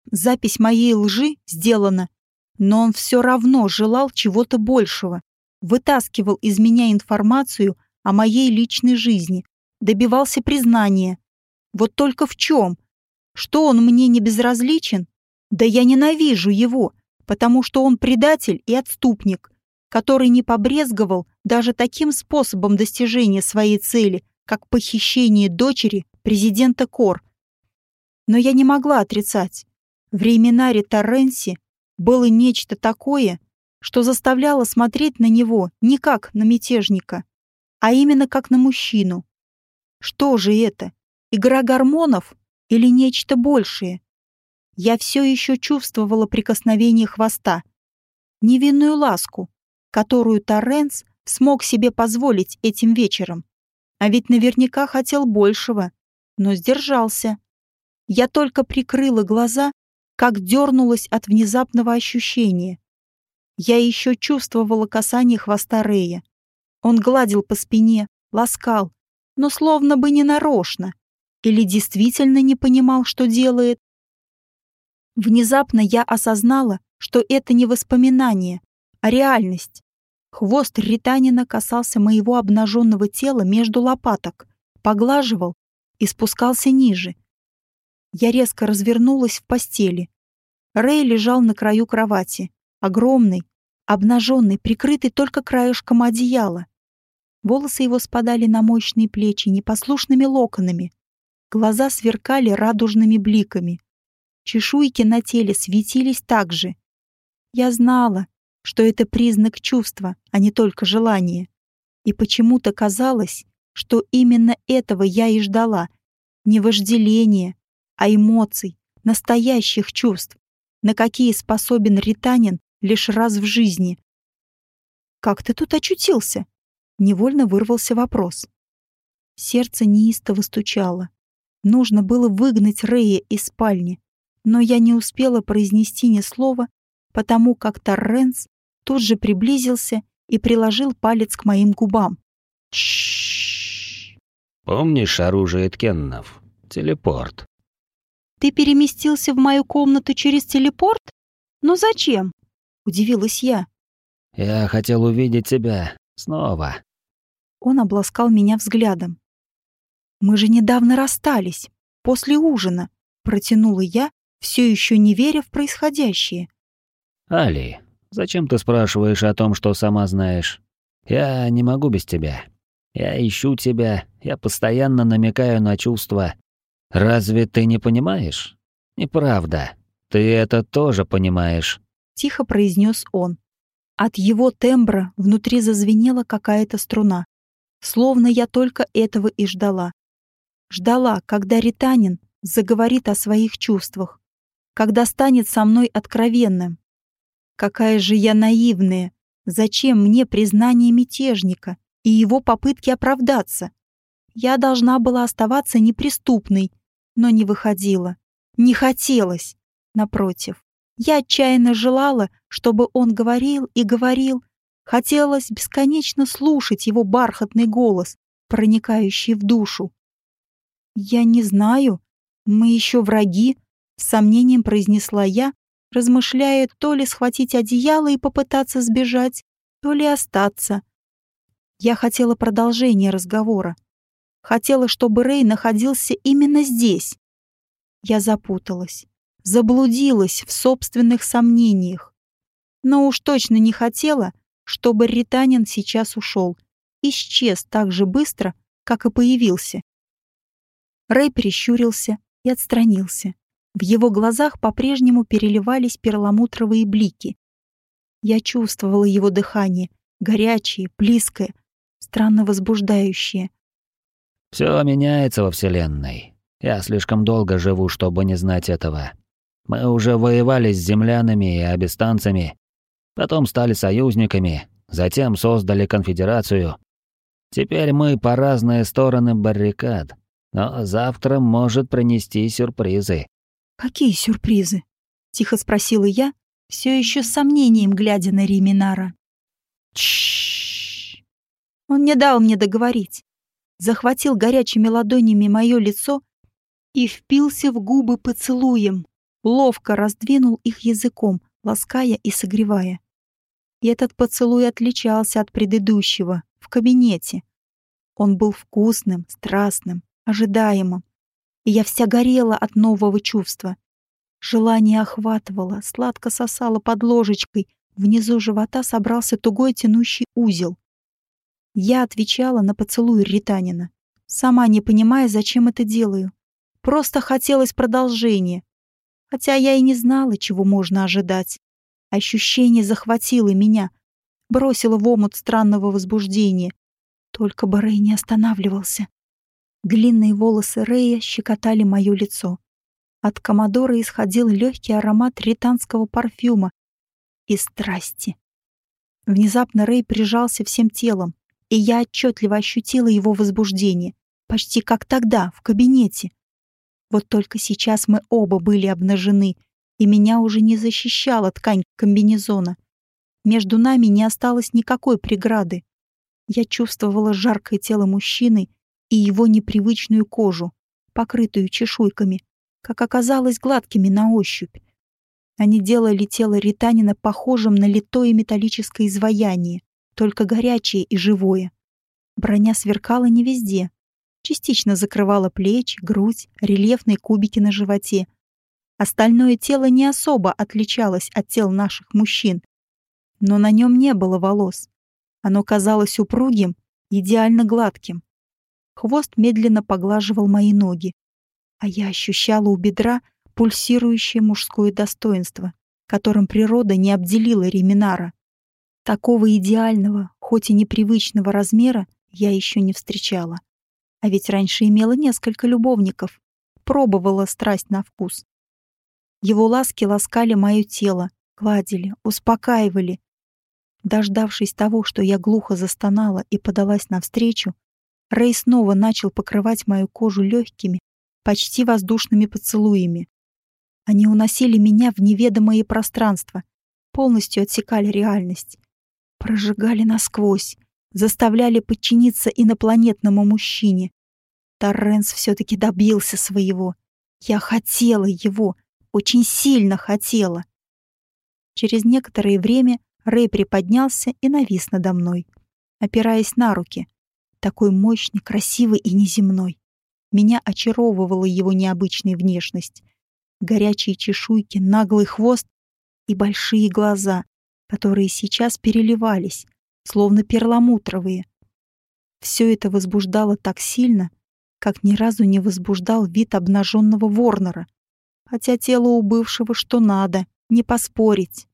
Запись моей лжи сделана, но он все равно желал чего-то большего, вытаскивал из меня информацию о моей личной жизни, добивался признания. Вот только в чем? Что он мне не безразличен? Да я ненавижу его, потому что он предатель и отступник, который не побрезговал даже таким способом достижения своей цели, как похищение дочери президента Кор. Но я не могла отрицать. В Рейминаре Торренси было нечто такое, что заставляло смотреть на него не как на мятежника, а именно как на мужчину. Что же это? Игра гормонов или нечто большее? Я все еще чувствовала прикосновение хвоста, невинную ласку, которую Торренс смог себе позволить этим вечером. А ведь наверняка хотел большего, но сдержался. Я только прикрыла глаза как дернулась от внезапного ощущения. Я еще чувствовала касание хвоста Рея. Он гладил по спине, ласкал, но словно бы не нарочно. Или действительно не понимал, что делает. Внезапно я осознала, что это не воспоминание, а реальность. Хвост ританина касался моего обнаженного тела между лопаток, поглаживал и спускался ниже. Я резко развернулась в постели. Рэй лежал на краю кровати, огромный, обнаженный, прикрытый только краешком одеяла. Волосы его спадали на мощные плечи непослушными локонами. Глаза сверкали радужными бликами. Чешуйки на теле светились так же. Я знала, что это признак чувства, а не только желания. И почему-то казалось, что именно этого я и ждала. Не вожделения, а эмоций, настоящих чувств, на какие способен ританин лишь раз в жизни. «Как ты тут очутился?» — невольно вырвался вопрос. Сердце неистово стучало. Нужно было выгнать Рея из спальни, но я не успела произнести ни слова, потому как Торренс тут же приблизился и приложил палец к моим губам. Чш. Помнишь оружие Ткеннов? Телепорт. Ты переместился в мою комнату через телепорт? Но зачем? Удивилась я. Я хотел увидеть тебя снова. Он обласкал меня взглядом. Мы же недавно расстались, после ужина, протянула я, все еще не веря в происходящее. Али, зачем ты спрашиваешь о том, что сама знаешь? Я не могу без тебя. Я ищу тебя, я постоянно намекаю на чувства, Разве ты не понимаешь? Неправда. Ты это тоже понимаешь. Тихо произнес он. От его тембра внутри зазвенела какая-то струна. Словно я только этого и ждала. Ждала, когда Ританин заговорит о своих чувствах, когда станет со мной откровенным. Какая же я наивная! Зачем мне признание мятежника и его попытки оправдаться? Я должна была оставаться неприступной, но не выходила. Не хотелось. Напротив, я отчаянно желала, чтобы он говорил и говорил. Хотелось бесконечно слушать его бархатный голос, проникающий в душу. «Я не знаю. Мы еще враги», — с сомнением произнесла я, размышляя то ли схватить одеяло и попытаться сбежать, то ли остаться. Я хотела продолжения разговора. Хотела, чтобы Рэй находился именно здесь. Я запуталась, заблудилась в собственных сомнениях. Но уж точно не хотела, чтобы Ританин сейчас ушел, исчез так же быстро, как и появился. Рэй прищурился и отстранился. В его глазах по-прежнему переливались перламутровые блики. Я чувствовала его дыхание, горячее, близкое, странно возбуждающее. Все меняется во Вселенной. Я слишком долго живу, чтобы не знать этого. Мы уже воевали с землянами и абистанцами, потом стали союзниками, затем создали конфедерацию. Теперь мы по разные стороны баррикад, но завтра может принести сюрпризы. «Какие сюрпризы?» — тихо спросила я, все еще с сомнением глядя на Риминара. Чш. Он не дал мне договорить. Захватил горячими ладонями мое лицо и впился в губы поцелуем, ловко раздвинул их языком, лаская и согревая. И этот поцелуй отличался от предыдущего, в кабинете. Он был вкусным, страстным, ожидаемым. И я вся горела от нового чувства. Желание охватывало, сладко сосало под ложечкой, внизу живота собрался тугой тянущий узел. Я отвечала на поцелуй Ританина, сама не понимая, зачем это делаю. Просто хотелось продолжения. Хотя я и не знала, чего можно ожидать. Ощущение захватило меня, бросило в омут странного возбуждения. Только бы Рэй не останавливался. Длинные волосы Рэя щекотали мое лицо. От Комодора исходил легкий аромат ританского парфюма и страсти. Внезапно Рэй прижался всем телом, и я отчетливо ощутила его возбуждение, почти как тогда, в кабинете. Вот только сейчас мы оба были обнажены, и меня уже не защищала ткань комбинезона. Между нами не осталось никакой преграды. Я чувствовала жаркое тело мужчины и его непривычную кожу, покрытую чешуйками, как оказалось гладкими на ощупь. Они делали тело Ританина похожим на литое металлическое изваяние, только горячее и живое. Броня сверкала не везде. Частично закрывала плечи, грудь, рельефные кубики на животе. Остальное тело не особо отличалось от тел наших мужчин. Но на нем не было волос. Оно казалось упругим, идеально гладким. Хвост медленно поглаживал мои ноги, а я ощущала у бедра пульсирующее мужское достоинство, которым природа не обделила Реминара. Такого идеального, хоть и непривычного размера я еще не встречала. А ведь раньше имела несколько любовников, пробовала страсть на вкус. Его ласки ласкали мое тело, гладили, успокаивали. Дождавшись того, что я глухо застонала и подалась навстречу, Рэй снова начал покрывать мою кожу легкими, почти воздушными поцелуями. Они уносили меня в неведомое пространство, полностью отсекали реальность, прожигали насквозь, заставляли подчиниться инопланетному мужчине. Торренс все-таки добился своего. Я хотела его, очень сильно хотела. Через некоторое время Рэй приподнялся и навис надо мной, опираясь на руки, такой мощный, красивый и неземной. Меня очаровывала его необычная внешность. Горячие чешуйки, наглый хвост и большие глаза, которые сейчас переливались, словно перламутровые. Все это возбуждало так сильно, как ни разу не возбуждал вид обнаженного Ворнера. Хотя тело у бывшего что надо, не поспорить.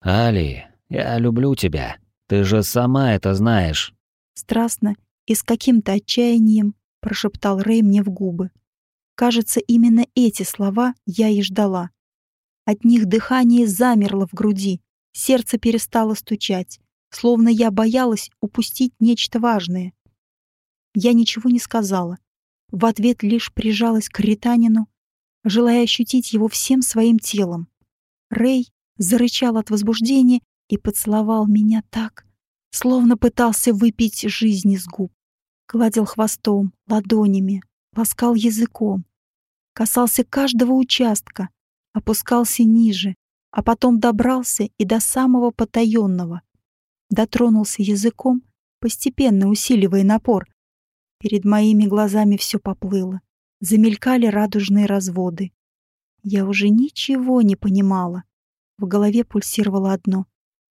«Али, Я люблю тебя. Ты же сама это знаешь». Страстно и с каким-то отчаянием прошептал Рэй мне в губы. Кажется, именно эти слова я и ждала. От них дыхание замерло в груди, сердце перестало стучать, словно я боялась упустить нечто важное. Я ничего не сказала. В ответ лишь прижалась к Ританину, желая ощутить его всем своим телом. Рэй зарычал от возбуждения и поцеловал меня так, словно пытался выпить жизнь из губ. Гладил хвостом, ладонями, ласкал языком, касался каждого участка, опускался ниже, а потом добрался и до самого потаенного. Дотронулся языком, постепенно усиливая напор. Перед моими глазами все поплыло. Замелькали радужные разводы. Я уже ничего не понимала. В голове пульсировало одно.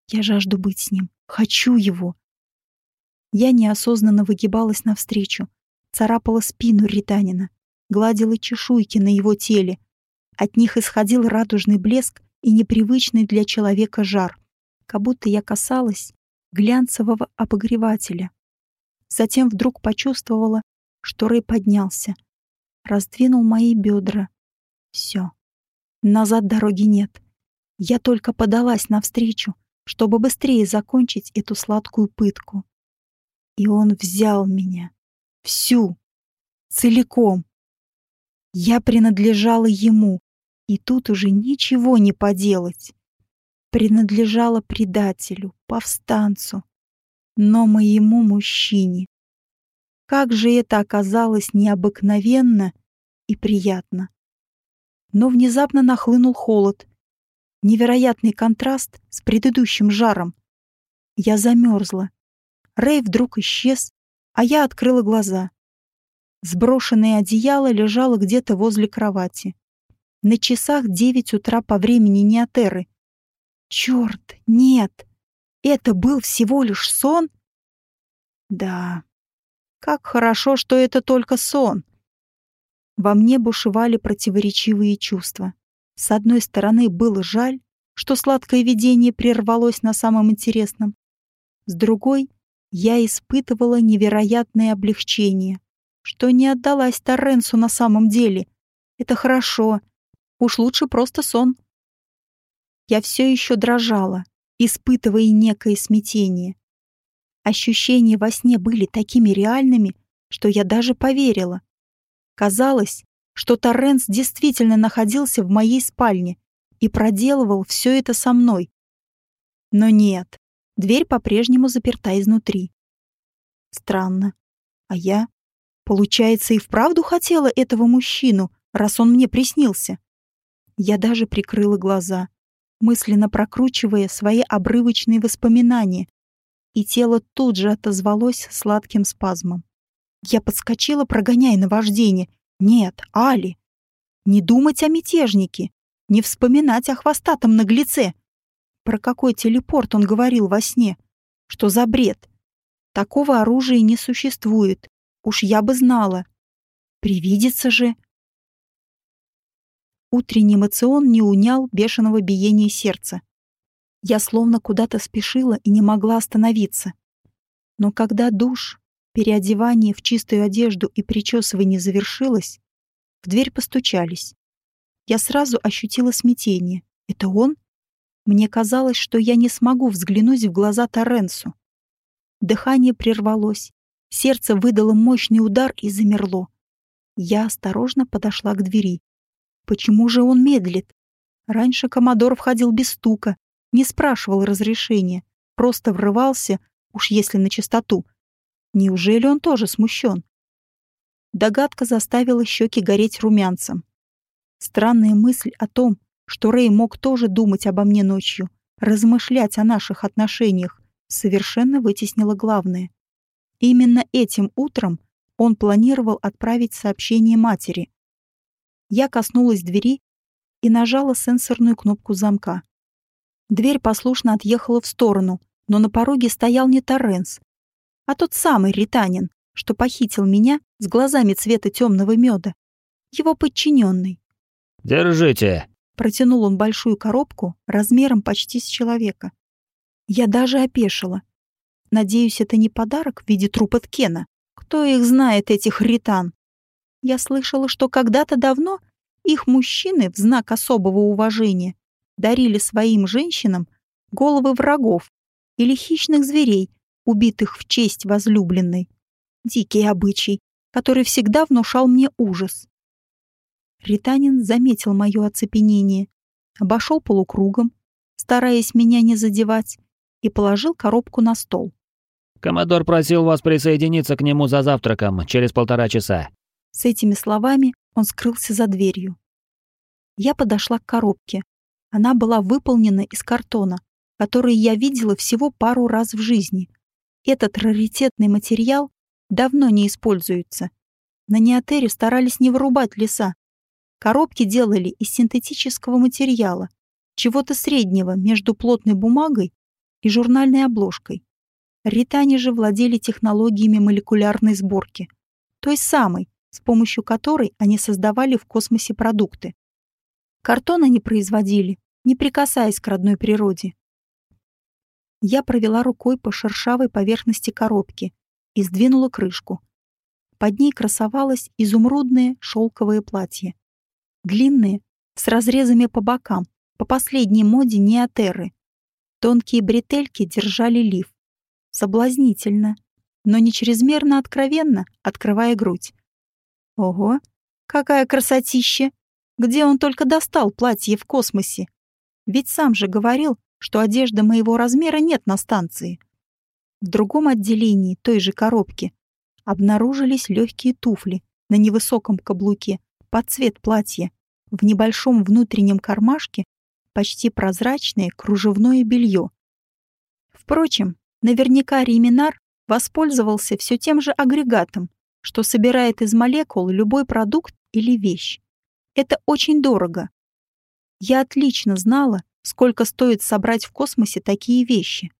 Я жажду быть с ним. Хочу его. Я неосознанно выгибалась навстречу, царапала спину Ританина, гладила чешуйки на его теле. От них исходил радужный блеск и непривычный для человека жар, как будто я касалась глянцевого обогревателя. Затем вдруг почувствовала, что Рэй поднялся, раздвинул мои бедра. Все. Назад дороги нет. Я только подалась навстречу, чтобы быстрее закончить эту сладкую пытку. И он взял меня. Всю. Целиком. Я принадлежала ему, и тут уже ничего не поделать. Принадлежала предателю, повстанцу, но моему мужчине. Как же это оказалось необыкновенно и приятно. Но внезапно нахлынул холод. Невероятный контраст с предыдущим жаром. Я замерзла. Рэй вдруг исчез, а я открыла глаза. Сброшенное одеяло лежало где-то возле кровати. На часах девять утра по времени Неотеры. Черт, нет! Это был всего лишь сон? Да. Как хорошо, что это только сон. Во мне бушевали противоречивые чувства. С одной стороны, было жаль, что сладкое видение прервалось на самом интересном. С другой, я испытывала невероятное облегчение, что не отдалась Торренсу на самом деле. Это хорошо. Уж лучше просто сон. Я все еще дрожала, испытывая некое смятение. Ощущения во сне были такими реальными, что я даже поверила. Казалось, что Торренс действительно находился в моей спальне и проделывал все это со мной. Но нет, Дверь по-прежнему заперта изнутри. Странно. А я, получается, и вправду хотела этого мужчину, раз он мне приснился. Я даже прикрыла глаза, мысленно прокручивая свои обрывочные воспоминания, и тело тут же отозвалось сладким спазмом. Я подскочила, прогоняя наваждение. Нет, Али. Не думать о мятежнике, не вспоминать о хвостатом наглеце. Про какой телепорт он говорил во сне? Что за бред? Такого оружия не существует. Уж я бы знала. Привидится же. Утренний эмоцион не унял бешеного биения сердца. Я словно куда-то спешила и не могла остановиться. Но когда душ, переодевание в чистую одежду и причесывание завершилось, в дверь постучались. Я сразу ощутила смятение. Это он? Мне казалось, что я не смогу взглянуть в глаза Торренсу. Дыхание прервалось, сердце выдало мощный удар и замерло. Я осторожно подошла к двери. Почему же он медлит? Раньше Комодор входил без стука, не спрашивал разрешения, просто врывался, уж если на чистоту. Неужели он тоже смущен? Догадка заставила щеки гореть румянцем. Странная мысль о том, что Рэй мог тоже думать обо мне ночью, размышлять о наших отношениях, совершенно вытеснило главное. Именно этим утром он планировал отправить сообщение матери. Я коснулась двери и нажала сенсорную кнопку замка. Дверь послушно отъехала в сторону, но на пороге стоял не Торренс, а тот самый ританин, что похитил меня с глазами цвета темного меда. Его подчиненный. «Держите!» Протянул он большую коробку размером почти с человека. Я даже опешила. Надеюсь, это не подарок в виде трупа Ткена. Кто их знает, этих ритан? Я слышала, что когда-то давно их мужчины в знак особого уважения дарили своим женщинам головы врагов или хищных зверей, убитых в честь возлюбленной. Дикий обычай, который всегда внушал мне ужас. Ританин заметил мое оцепенение, обошел полукругом, стараясь меня не задевать, и положил коробку на стол. «Коммодор просил вас присоединиться к нему за завтраком через полтора часа». С этими словами он скрылся за дверью. Я подошла к коробке. Она была выполнена из картона, который я видела всего пару раз в жизни. Этот раритетный материал давно не используется. На Неотере старались не вырубать леса. Коробки делали из синтетического материала, чего-то среднего между плотной бумагой и журнальной обложкой. Ритане же владели технологиями молекулярной сборки, той самой, с помощью которой они создавали в космосе продукты. Картон они производили, не прикасаясь к родной природе. Я провела рукой по шершавой поверхности коробки и сдвинула крышку. Под ней красовалось изумрудное шелковое платье. Длинное, с разрезами по бокам, по последней моде неотерры. Тонкие бретельки держали лиф. Соблазнительно, но не чрезмерно откровенно, открывая грудь. Ого, какая красотища! Где он только достал платье в космосе? Ведь сам же говорил, что одежды моего размера нет на станции. В другом отделении той же коробки обнаружились легкие туфли на невысоком каблуке под цвет платья. В небольшом внутреннем кармашке почти прозрачное кружевное белье. Впрочем, наверняка Риминар воспользовался все тем же агрегатом, что собирает из молекул любой продукт или вещь. Это очень дорого. Я отлично знала, сколько стоит собрать в космосе такие вещи.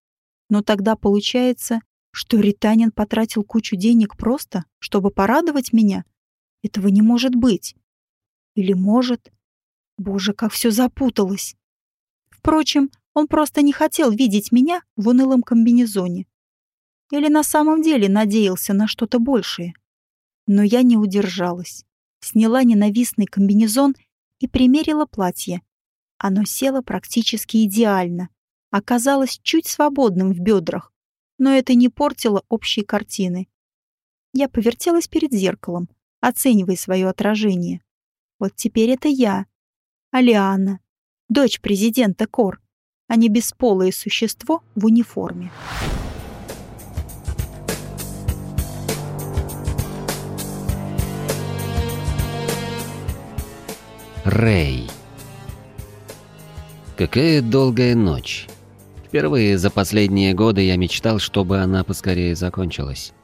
Но тогда получается, что Ританин потратил кучу денег просто, чтобы порадовать меня. Этого не может быть. Или может? Боже, как все запуталось. Впрочем, он просто не хотел видеть меня в унылом комбинезоне. Или на самом деле надеялся на что-то большее. Но я не удержалась. Сняла ненавистный комбинезон и примерила платье, оно село практически идеально, оказалось чуть свободным в бедрах, но это не портило общей картины. Я повертелась перед зеркалом, оценивая свое отражение. Вот теперь это я, Алиана, дочь президента Кор, а не бесполое существо в униформе. Рэй. Какая долгая ночь. Впервые за последние годы я мечтал, чтобы она поскорее закончилась.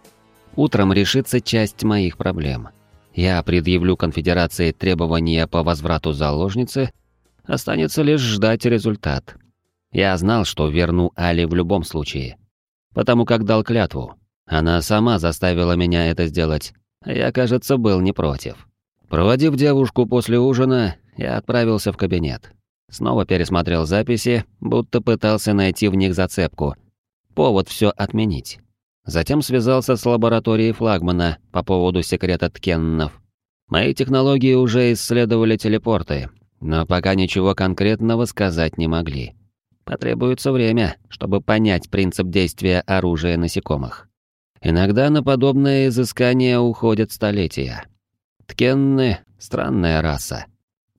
Утром решится часть моих проблем. Я предъявлю конфедерации требования по возврату заложницы, останется лишь ждать результат. Я знал, что верну Али в любом случае, потому как дал клятву. Она сама заставила меня это сделать, я, кажется, был не против. Проводив девушку после ужина, я отправился в кабинет. Снова пересмотрел записи, будто пытался найти в них зацепку. Повод все отменить. Затем связался с лабораторией флагмана по поводу секрета Ткеннов. Мои технологии уже исследовали телепорты, но пока ничего конкретного сказать не могли. Потребуется время, чтобы понять принцип действия оружия насекомых. Иногда на подобное изыскание уходят столетия. Ткенны — странная раса.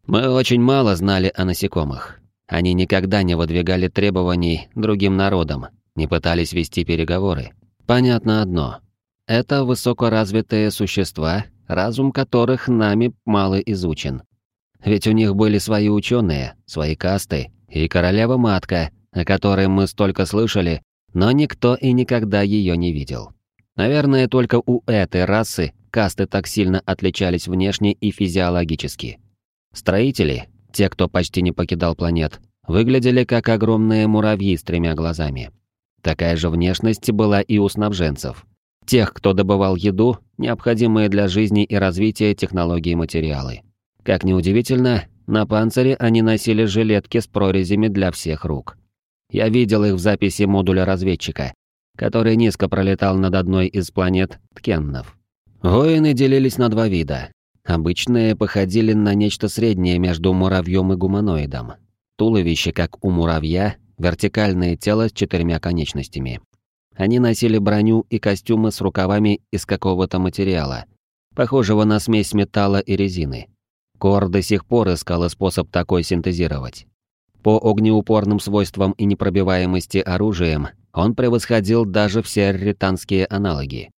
Мы очень мало знали о насекомых. Они никогда не выдвигали требований другим народам, не пытались вести переговоры. Понятно одно. Это высокоразвитые существа, разум которых нами мало изучен. Ведь у них были свои ученые, свои касты и королева-матка, о которой мы столько слышали, но никто и никогда ее не видел. Наверное, только у этой расы касты так сильно отличались внешне и физиологически. Строители, те, кто почти не покидал планет, выглядели как огромные муравьи с тремя глазами. Такая же внешность была и у снабженцев. Тех, кто добывал еду, необходимые для жизни и развития технологии материалы. Как ни удивительно, на панцире они носили жилетки с прорезями для всех рук. Я видел их в записи модуля разведчика, который низко пролетал над одной из планет Ткеннов. Воины делились на два вида. Обычные походили на нечто среднее между муравьем и гуманоидом. Туловище, как у муравья, вертикальное тело с четырьмя конечностями. Они носили броню и костюмы с рукавами из какого-то материала, похожего на смесь металла и резины. Кор до сих пор искал способ такой синтезировать. По огнеупорным свойствам и непробиваемости оружием он превосходил даже все ританские аналоги.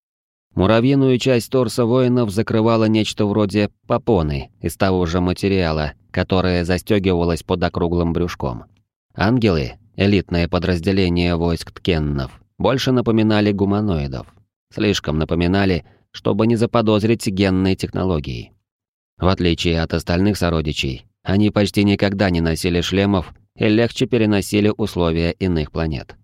Муравьиную часть торса воинов закрывало нечто вроде попоны из того же материала, которое застегивалось под округлым брюшком. Ангелы, элитное подразделение войск ткеннов, больше напоминали гуманоидов. Слишком напоминали, чтобы не заподозрить генной технологии. В отличие от остальных сородичей, они почти никогда не носили шлемов и легче переносили условия иных планет.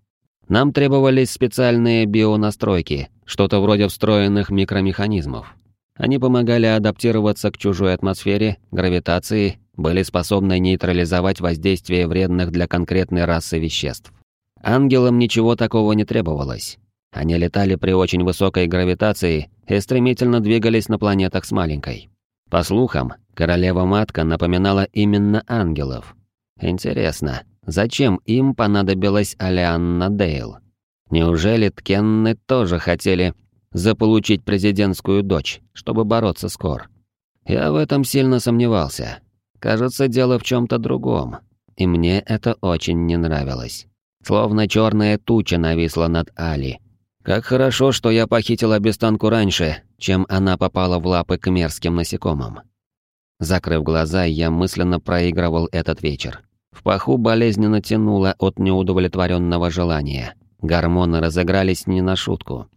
Нам требовались специальные бионастройки, что-то вроде встроенных микромеханизмов. Они помогали адаптироваться к чужой атмосфере, гравитации, были способны нейтрализовать воздействие вредных для конкретной расы веществ. Ангелам ничего такого не требовалось. Они летали при очень высокой гравитации и стремительно двигались на планетах с маленькой. По слухам, королева-матка напоминала именно ангелов. Интересно, Зачем им понадобилась Алианна Дейл? Неужели Ткенны тоже хотели заполучить президентскую дочь, чтобы бороться с Кор? Я в этом сильно сомневался. Кажется, дело в чем-то другом. И мне это очень не нравилось. Словно черная туча нависла над Али. Как хорошо, что я похитил обестанку раньше, чем она попала в лапы к мерзким насекомым. Закрыв глаза, я мысленно проигрывал этот вечер. В паху болезненно тянуло от неудовлетворенного желания. Гормоны разыгрались не на шутку.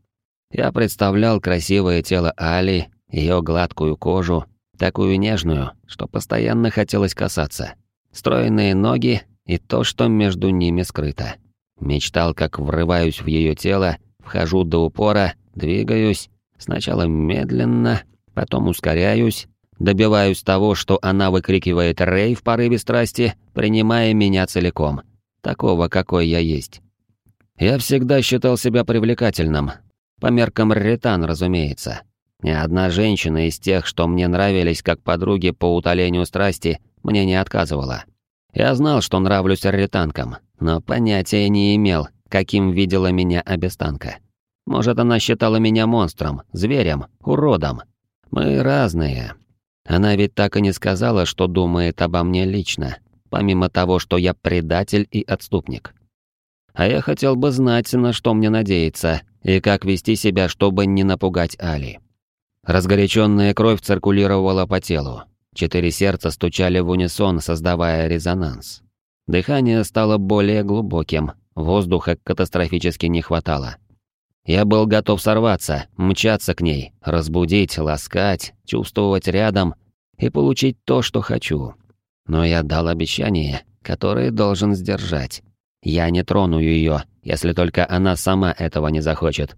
Я представлял красивое тело Али, ее гладкую кожу, такую нежную, что постоянно хотелось касаться. Стройные ноги и то, что между ними скрыто. Мечтал, как врываюсь в ее тело, вхожу до упора, двигаюсь, сначала медленно, потом ускоряюсь, Добиваюсь того, что она выкрикивает «Рэй» в порыве страсти, принимая меня целиком. Такого, какой я есть. Я всегда считал себя привлекательным. По меркам Ритан, разумеется. Ни одна женщина из тех, что мне нравились как подруги по утолению страсти, мне не отказывала. Я знал, что нравлюсь ританкам, но понятия не имел, каким видела меня обестанка. Может, она считала меня монстром, зверем, уродом. Мы разные, она ведь так и не сказала, что думает обо мне лично, помимо того, что я предатель и отступник. А я хотел бы знать, на что мне надеяться, и как вести себя, чтобы не напугать Али. Разгоряченная кровь циркулировала по телу. Четыре сердца стучали в унисон, создавая резонанс. Дыхание стало более глубоким, воздуха катастрофически не хватало. Я был готов сорваться, мчаться к ней, разбудить, ласкать, чувствовать рядом и получить то, что хочу. Но я дал обещание, которое должен сдержать. Я не трону ее, если только она сама этого не захочет.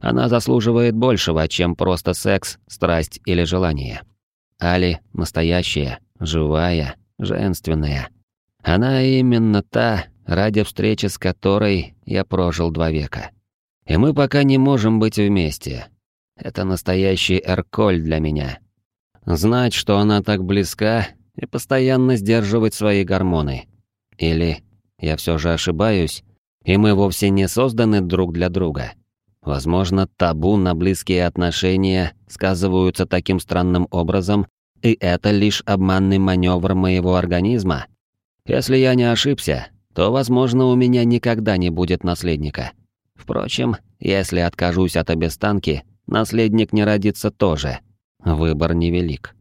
Она заслуживает большего, чем просто секс, страсть или желание. Али настоящая, живая, женственная. Она именно та, ради встречи с которой я прожил два века. И мы пока не можем быть вместе. Это настоящий Эрколь для меня. Знать, что она так близка, и постоянно сдерживать свои гормоны. Или я все же ошибаюсь, и мы вовсе не созданы друг для друга. Возможно, табу на близкие отношения сказываются таким странным образом, и это лишь обманный маневр моего организма. Если я не ошибся, то, возможно, у меня никогда не будет наследника. Впрочем, если откажусь от обестанки, наследник не родится тоже. Выбор невелик.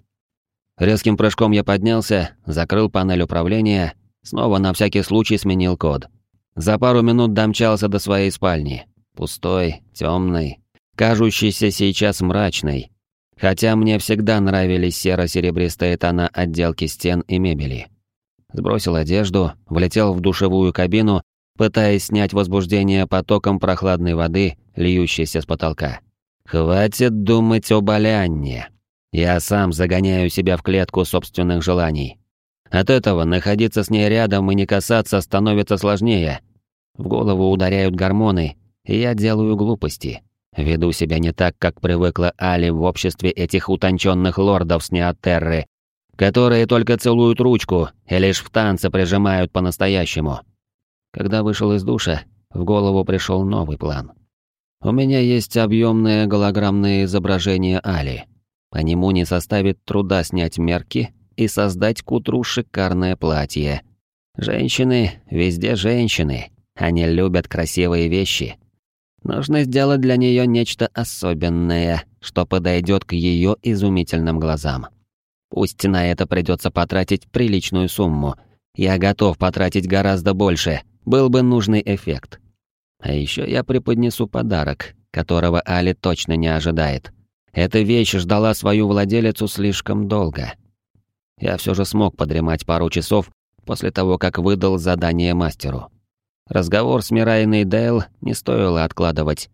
Резким прыжком я поднялся, закрыл панель управления, снова на всякий случай сменил код. За пару минут домчался до своей спальни. Пустой, темной, кажущейся сейчас мрачной. Хотя мне всегда нравились серо-серебристые тона отделки стен и мебели. Сбросил одежду, влетел в душевую кабину пытаясь снять возбуждение потоком прохладной воды, льющейся с потолка. «Хватит думать об Алянне. Я сам загоняю себя в клетку собственных желаний. От этого находиться с ней рядом и не касаться становится сложнее. В голову ударяют гормоны, я делаю глупости. Веду себя не так, как привыкла Али в обществе этих утонченных лордов с Неотерры, которые только целуют ручку и лишь в танце прижимают по-настоящему. Когда вышел из душа, в голову пришел новый план. У меня есть объемное голограммное изображение Али. По нему не составит труда снять мерки и создать к утру шикарное платье. Женщины, везде женщины. Они любят красивые вещи. Нужно сделать для нее нечто особенное, что подойдет к ее изумительным глазам. Пусть на это придется потратить приличную сумму. Я готов потратить гораздо больше, был бы нужный эффект. А еще я преподнесу подарок, которого Али точно не ожидает. Эта вещь ждала свою владелицу слишком долго. Я все же смог подремать пару часов после того, как выдал задание мастеру. Разговор с Мирайной Дейл не стоило откладывать.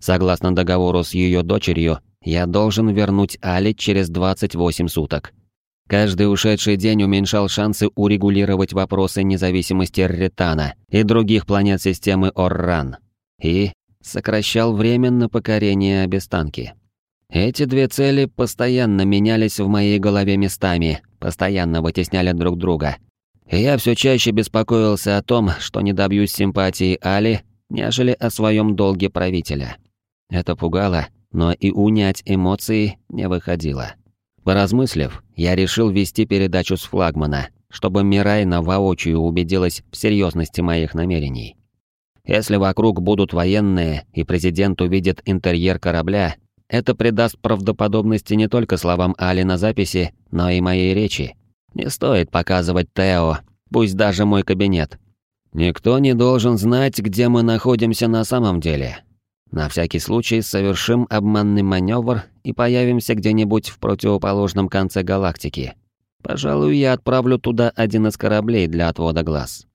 Согласно договору с ее дочерью, я должен вернуть Али через 28 суток. Каждый ушедший день уменьшал шансы урегулировать вопросы независимости Ретана и других планет системы Орран. И сокращал время на покорение обестанки. Эти две цели постоянно менялись в моей голове местами, постоянно вытесняли друг друга. Я все чаще беспокоился о том, что не добьюсь симпатии Али, нежели о своем долге правителя. Это пугало, но и унять эмоции не выходило. Поразмыслив, я решил вести передачу с флагмана, чтобы Мирайна воочию убедилась в серьезности моих намерений. Если вокруг будут военные и президент увидит интерьер корабля, это придаст правдоподобности не только словам Али на записи, но и моей речи. Не стоит показывать Тео, пусть даже мой кабинет. Никто не должен знать, где мы находимся на самом деле. На всякий случай совершим обманный маневр и появимся где-нибудь в противоположном конце галактики. Пожалуй, я отправлю туда один из кораблей для отвода глаз.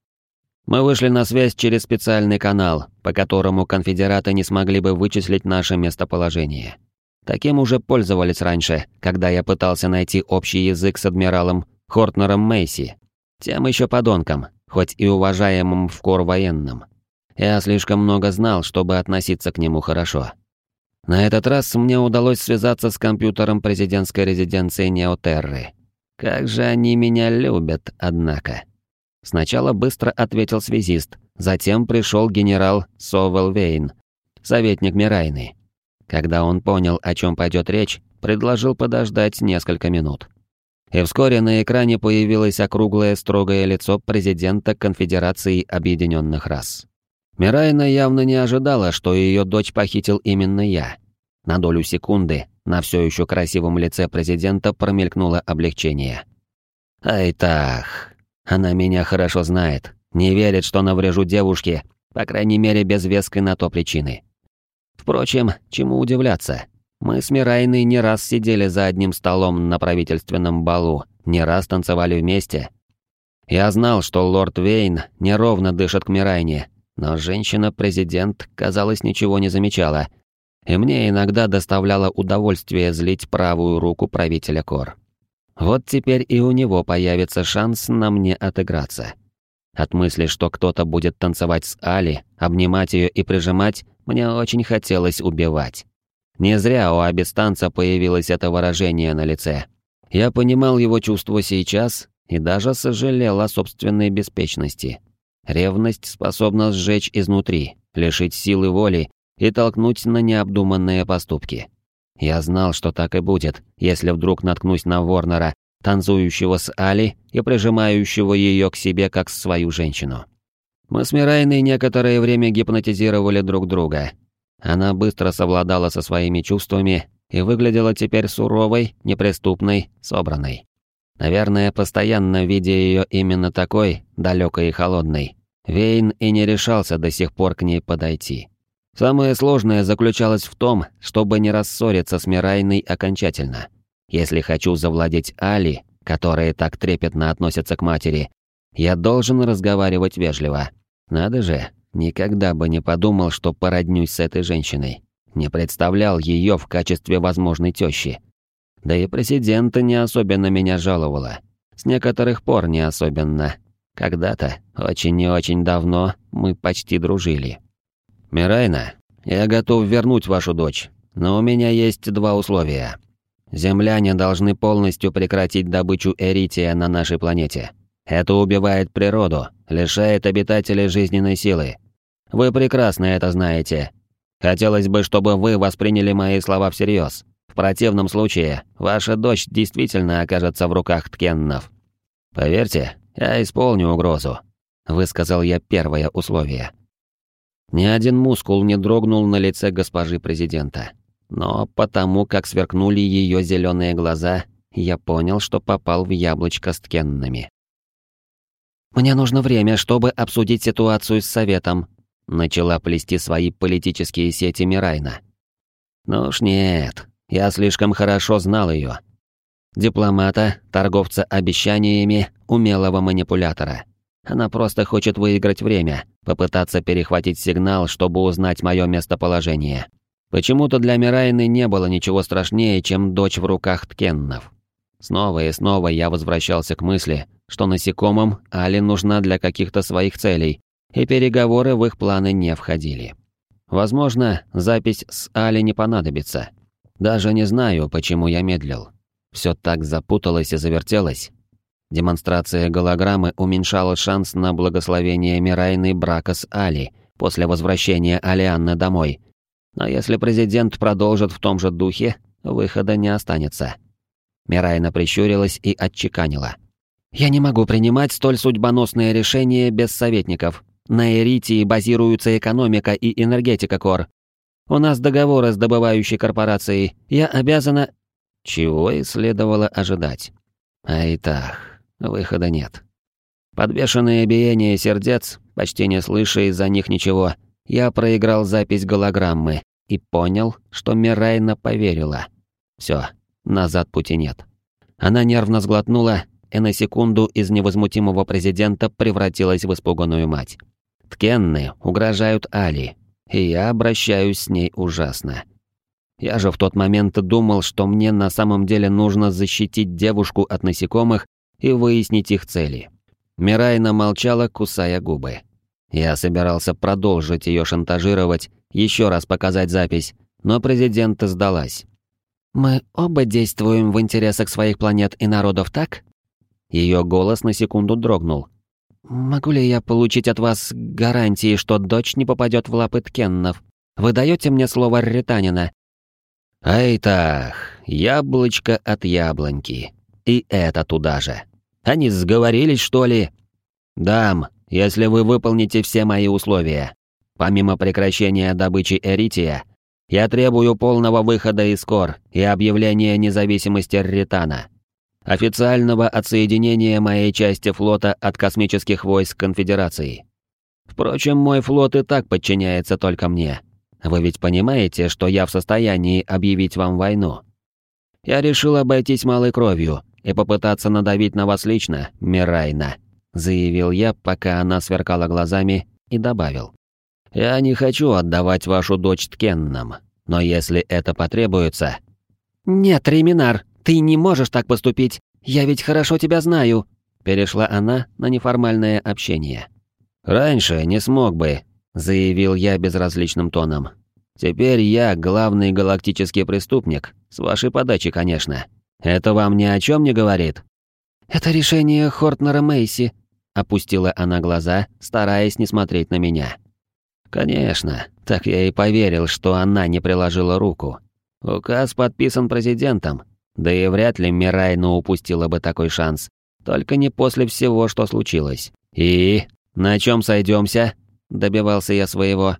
Мы вышли на связь через специальный канал, по которому конфедераты не смогли бы вычислить наше местоположение. Таким уже пользовались раньше, когда я пытался найти общий язык с адмиралом Хортнером Мейси, тем еще подонком, хоть и уважаемым в кор военным. Я слишком много знал, чтобы относиться к нему хорошо. На этот раз мне удалось связаться с компьютером президентской резиденции Неотерры. Как же они меня любят, однако. Сначала быстро ответил связист, затем пришел генерал Совел Вейн, советник Мирайны. Когда он понял, о чем пойдет речь, предложил подождать несколько минут. И вскоре на экране появилось округлое строгое лицо президента Конфедерации Объединенных Рас. Мирайна явно не ожидала, что ее дочь похитил именно я. На долю секунды на все еще красивом лице президента промелькнуло облегчение. «Ай так, она меня хорошо знает, не верит, что наврежу девушке, по крайней мере без веской на то причины. Впрочем, чему удивляться? Мы с Мирайной не раз сидели за одним столом на правительственном балу, не раз танцевали вместе. Я знал, что лорд Вейн неровно дышит к Мирайне, но женщина-президент, казалось, ничего не замечала, и мне иногда доставляло удовольствие злить правую руку правителя Кор. Вот теперь и у него появится шанс на мне отыграться. От мысли, что кто-то будет танцевать с Али, обнимать ее и прижимать, мне очень хотелось убивать. Не зря у абистанца появилось это выражение на лице. Я понимал его чувство сейчас и даже сожалел о собственной беспечности. Ревность способна сжечь изнутри, лишить силы воли и толкнуть на необдуманные поступки. Я знал, что так и будет, если вдруг наткнусь на Ворнера, танцующего с Али и прижимающего ее к себе как свою женщину. Мы с Мирайной некоторое время гипнотизировали друг друга. Она быстро совладала со своими чувствами и выглядела теперь суровой, неприступной, собранной. Наверное, постоянно видя ее именно такой, далекой и холодной, Вейн и не решался до сих пор к ней подойти. Самое сложное заключалось в том, чтобы не рассориться с Мирайной окончательно. Если хочу завладеть Али, которая так трепетно относится к матери, я должен разговаривать вежливо. Надо же, никогда бы не подумал, что породнюсь с этой женщиной. Не представлял ее в качестве возможной тещи. Да и президента не особенно меня жаловала. С некоторых пор не особенно. Когда-то, очень и очень давно, мы почти дружили. «Мирайна, я готов вернуть вашу дочь, но у меня есть два условия. Земляне должны полностью прекратить добычу эрития на нашей планете. Это убивает природу, лишает обитателей жизненной силы. Вы прекрасно это знаете. Хотелось бы, чтобы вы восприняли мои слова всерьез. В противном случае, ваша дочь действительно окажется в руках ткеннов. Поверьте, я исполню угрозу», — высказал я первое условие. Ни один мускул не дрогнул на лице госпожи президента. Но потому, как сверкнули ее зеленые глаза, я понял, что попал в яблочко с ткенными. «Мне нужно время, чтобы обсудить ситуацию с Советом», начала плести свои политические сети Мирайна. «Ну уж нет, я слишком хорошо знал ее. Дипломата, торговца обещаниями, умелого манипулятора. Она просто хочет выиграть время, попытаться перехватить сигнал, чтобы узнать мое местоположение. Почему-то для Мирайны не было ничего страшнее, чем дочь в руках Ткеннов. Снова и снова я возвращался к мысли, что насекомым Али нужна для каких-то своих целей, и переговоры в их планы не входили. Возможно, запись с Али не понадобится. Даже не знаю, почему я медлил. Все так запуталось и завертелось. Демонстрация голограммы уменьшала шанс на благословение Мирайны брака с Али после возвращения Алианны домой. Но если президент продолжит в том же духе, выхода не останется. Мирайна прищурилась и отчеканила. «Я не могу принимать столь судьбоносные решения без советников. На Эритии базируется экономика и энергетика Кор. У нас договоры с добывающей корпорацией. Я обязана...» Чего и следовало ожидать. Айтах, выхода нет. Подвешенное биение сердец, почти не слыша из-за них ничего, я проиграл запись голограммы и понял, что Мирайна поверила. Все, назад пути нет. Она нервно сглотнула и на секунду из невозмутимого президента превратилась в испуганную мать. Ткенны угрожают Али, и я обращаюсь с ней ужасно. Я же в тот момент думал, что мне на самом деле нужно защитить девушку от насекомых и выяснить их цели. Мирайна молчала, кусая губы. Я собирался продолжить ее шантажировать, еще раз показать запись, но президент сдалась. «Мы оба действуем в интересах своих планет и народов, так?» Ее голос на секунду дрогнул. «Могу ли я получить от вас гарантии, что дочь не попадет в лапы Ткеннов? Вы даете мне слово Ританина, Айтах, яблочко от яблоньки. И это туда же. Они сговорились, что ли? Дам, если вы выполните все мои условия. Помимо прекращения добычи эрития, я требую полного выхода из Кор и объявления независимости Ритана. Официального отсоединения моей части флота от космических войск Конфедерации. Впрочем, мой флот и так подчиняется только мне. Вы ведь понимаете, что я в состоянии объявить вам войну? Я решил обойтись малой кровью и попытаться надавить на вас лично, Мирайна», — заявил я, пока она сверкала глазами, и добавил. «Я не хочу отдавать вашу дочь Ткеннам, но если это потребуется...» «Нет, Реминар, ты не можешь так поступить, я ведь хорошо тебя знаю», — перешла она на неформальное общение. «Раньше не смог бы, заявил я безразличным тоном. Теперь я главный галактический преступник, с вашей подачи, конечно. Это вам ни о чем не говорит? Это решение Хортнера Мейси, опустила она глаза, стараясь не смотреть на меня. Конечно, так я и поверил, что она не приложила руку. Указ подписан президентом, да и вряд ли Мирайна упустила бы такой шанс. Только не после всего, что случилось. И на чем сойдемся? добивался я своего.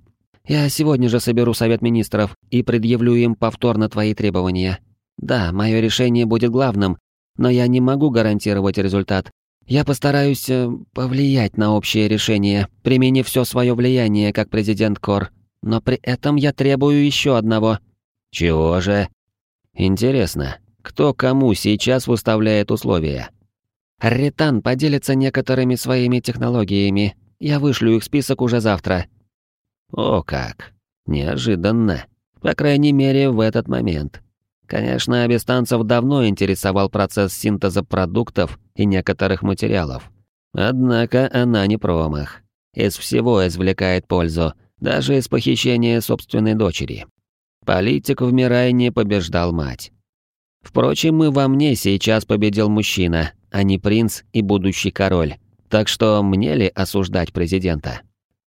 Я сегодня же соберу совет министров и предъявлю им повторно твои требования. Да, мое решение будет главным, но я не могу гарантировать результат. Я постараюсь э, повлиять на общее решение, применив все свое влияние как президент Кор. Но при этом я требую еще одного. Чего же? Интересно, кто кому сейчас выставляет условия? Ритан поделится некоторыми своими технологиями, я вышлю их список уже завтра». «О как! Неожиданно. По крайней мере, в этот момент. Конечно, абистанцев давно интересовал процесс синтеза продуктов и некоторых материалов. Однако она не промах. Из всего извлекает пользу, даже из похищения собственной дочери. Политик в Мирайне побеждал мать. Впрочем, и во мне сейчас победил мужчина, а не принц и будущий король. Так что мне ли осуждать президента?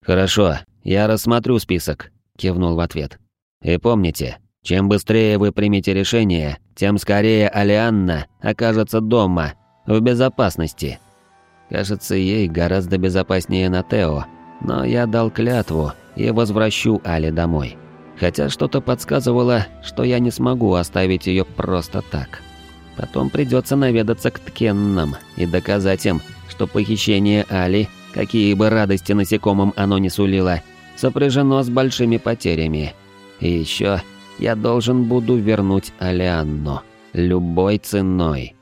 «Хорошо, я рассмотрю список», — кивнул в ответ. «И помните, чем быстрее вы примете решение, тем скорее Алианна окажется дома, в безопасности. Кажется, ей гораздо безопаснее на Тео, но я дал клятву и возвращу Али домой. Хотя что-то подсказывало, что я не смогу оставить ее просто так. Потом придется наведаться к Ткеннам и доказать им, что похищение Али, какие бы радости насекомым оно не сулило, сопряжено с большими потерями. И еще я должен буду вернуть Алианну любой ценой.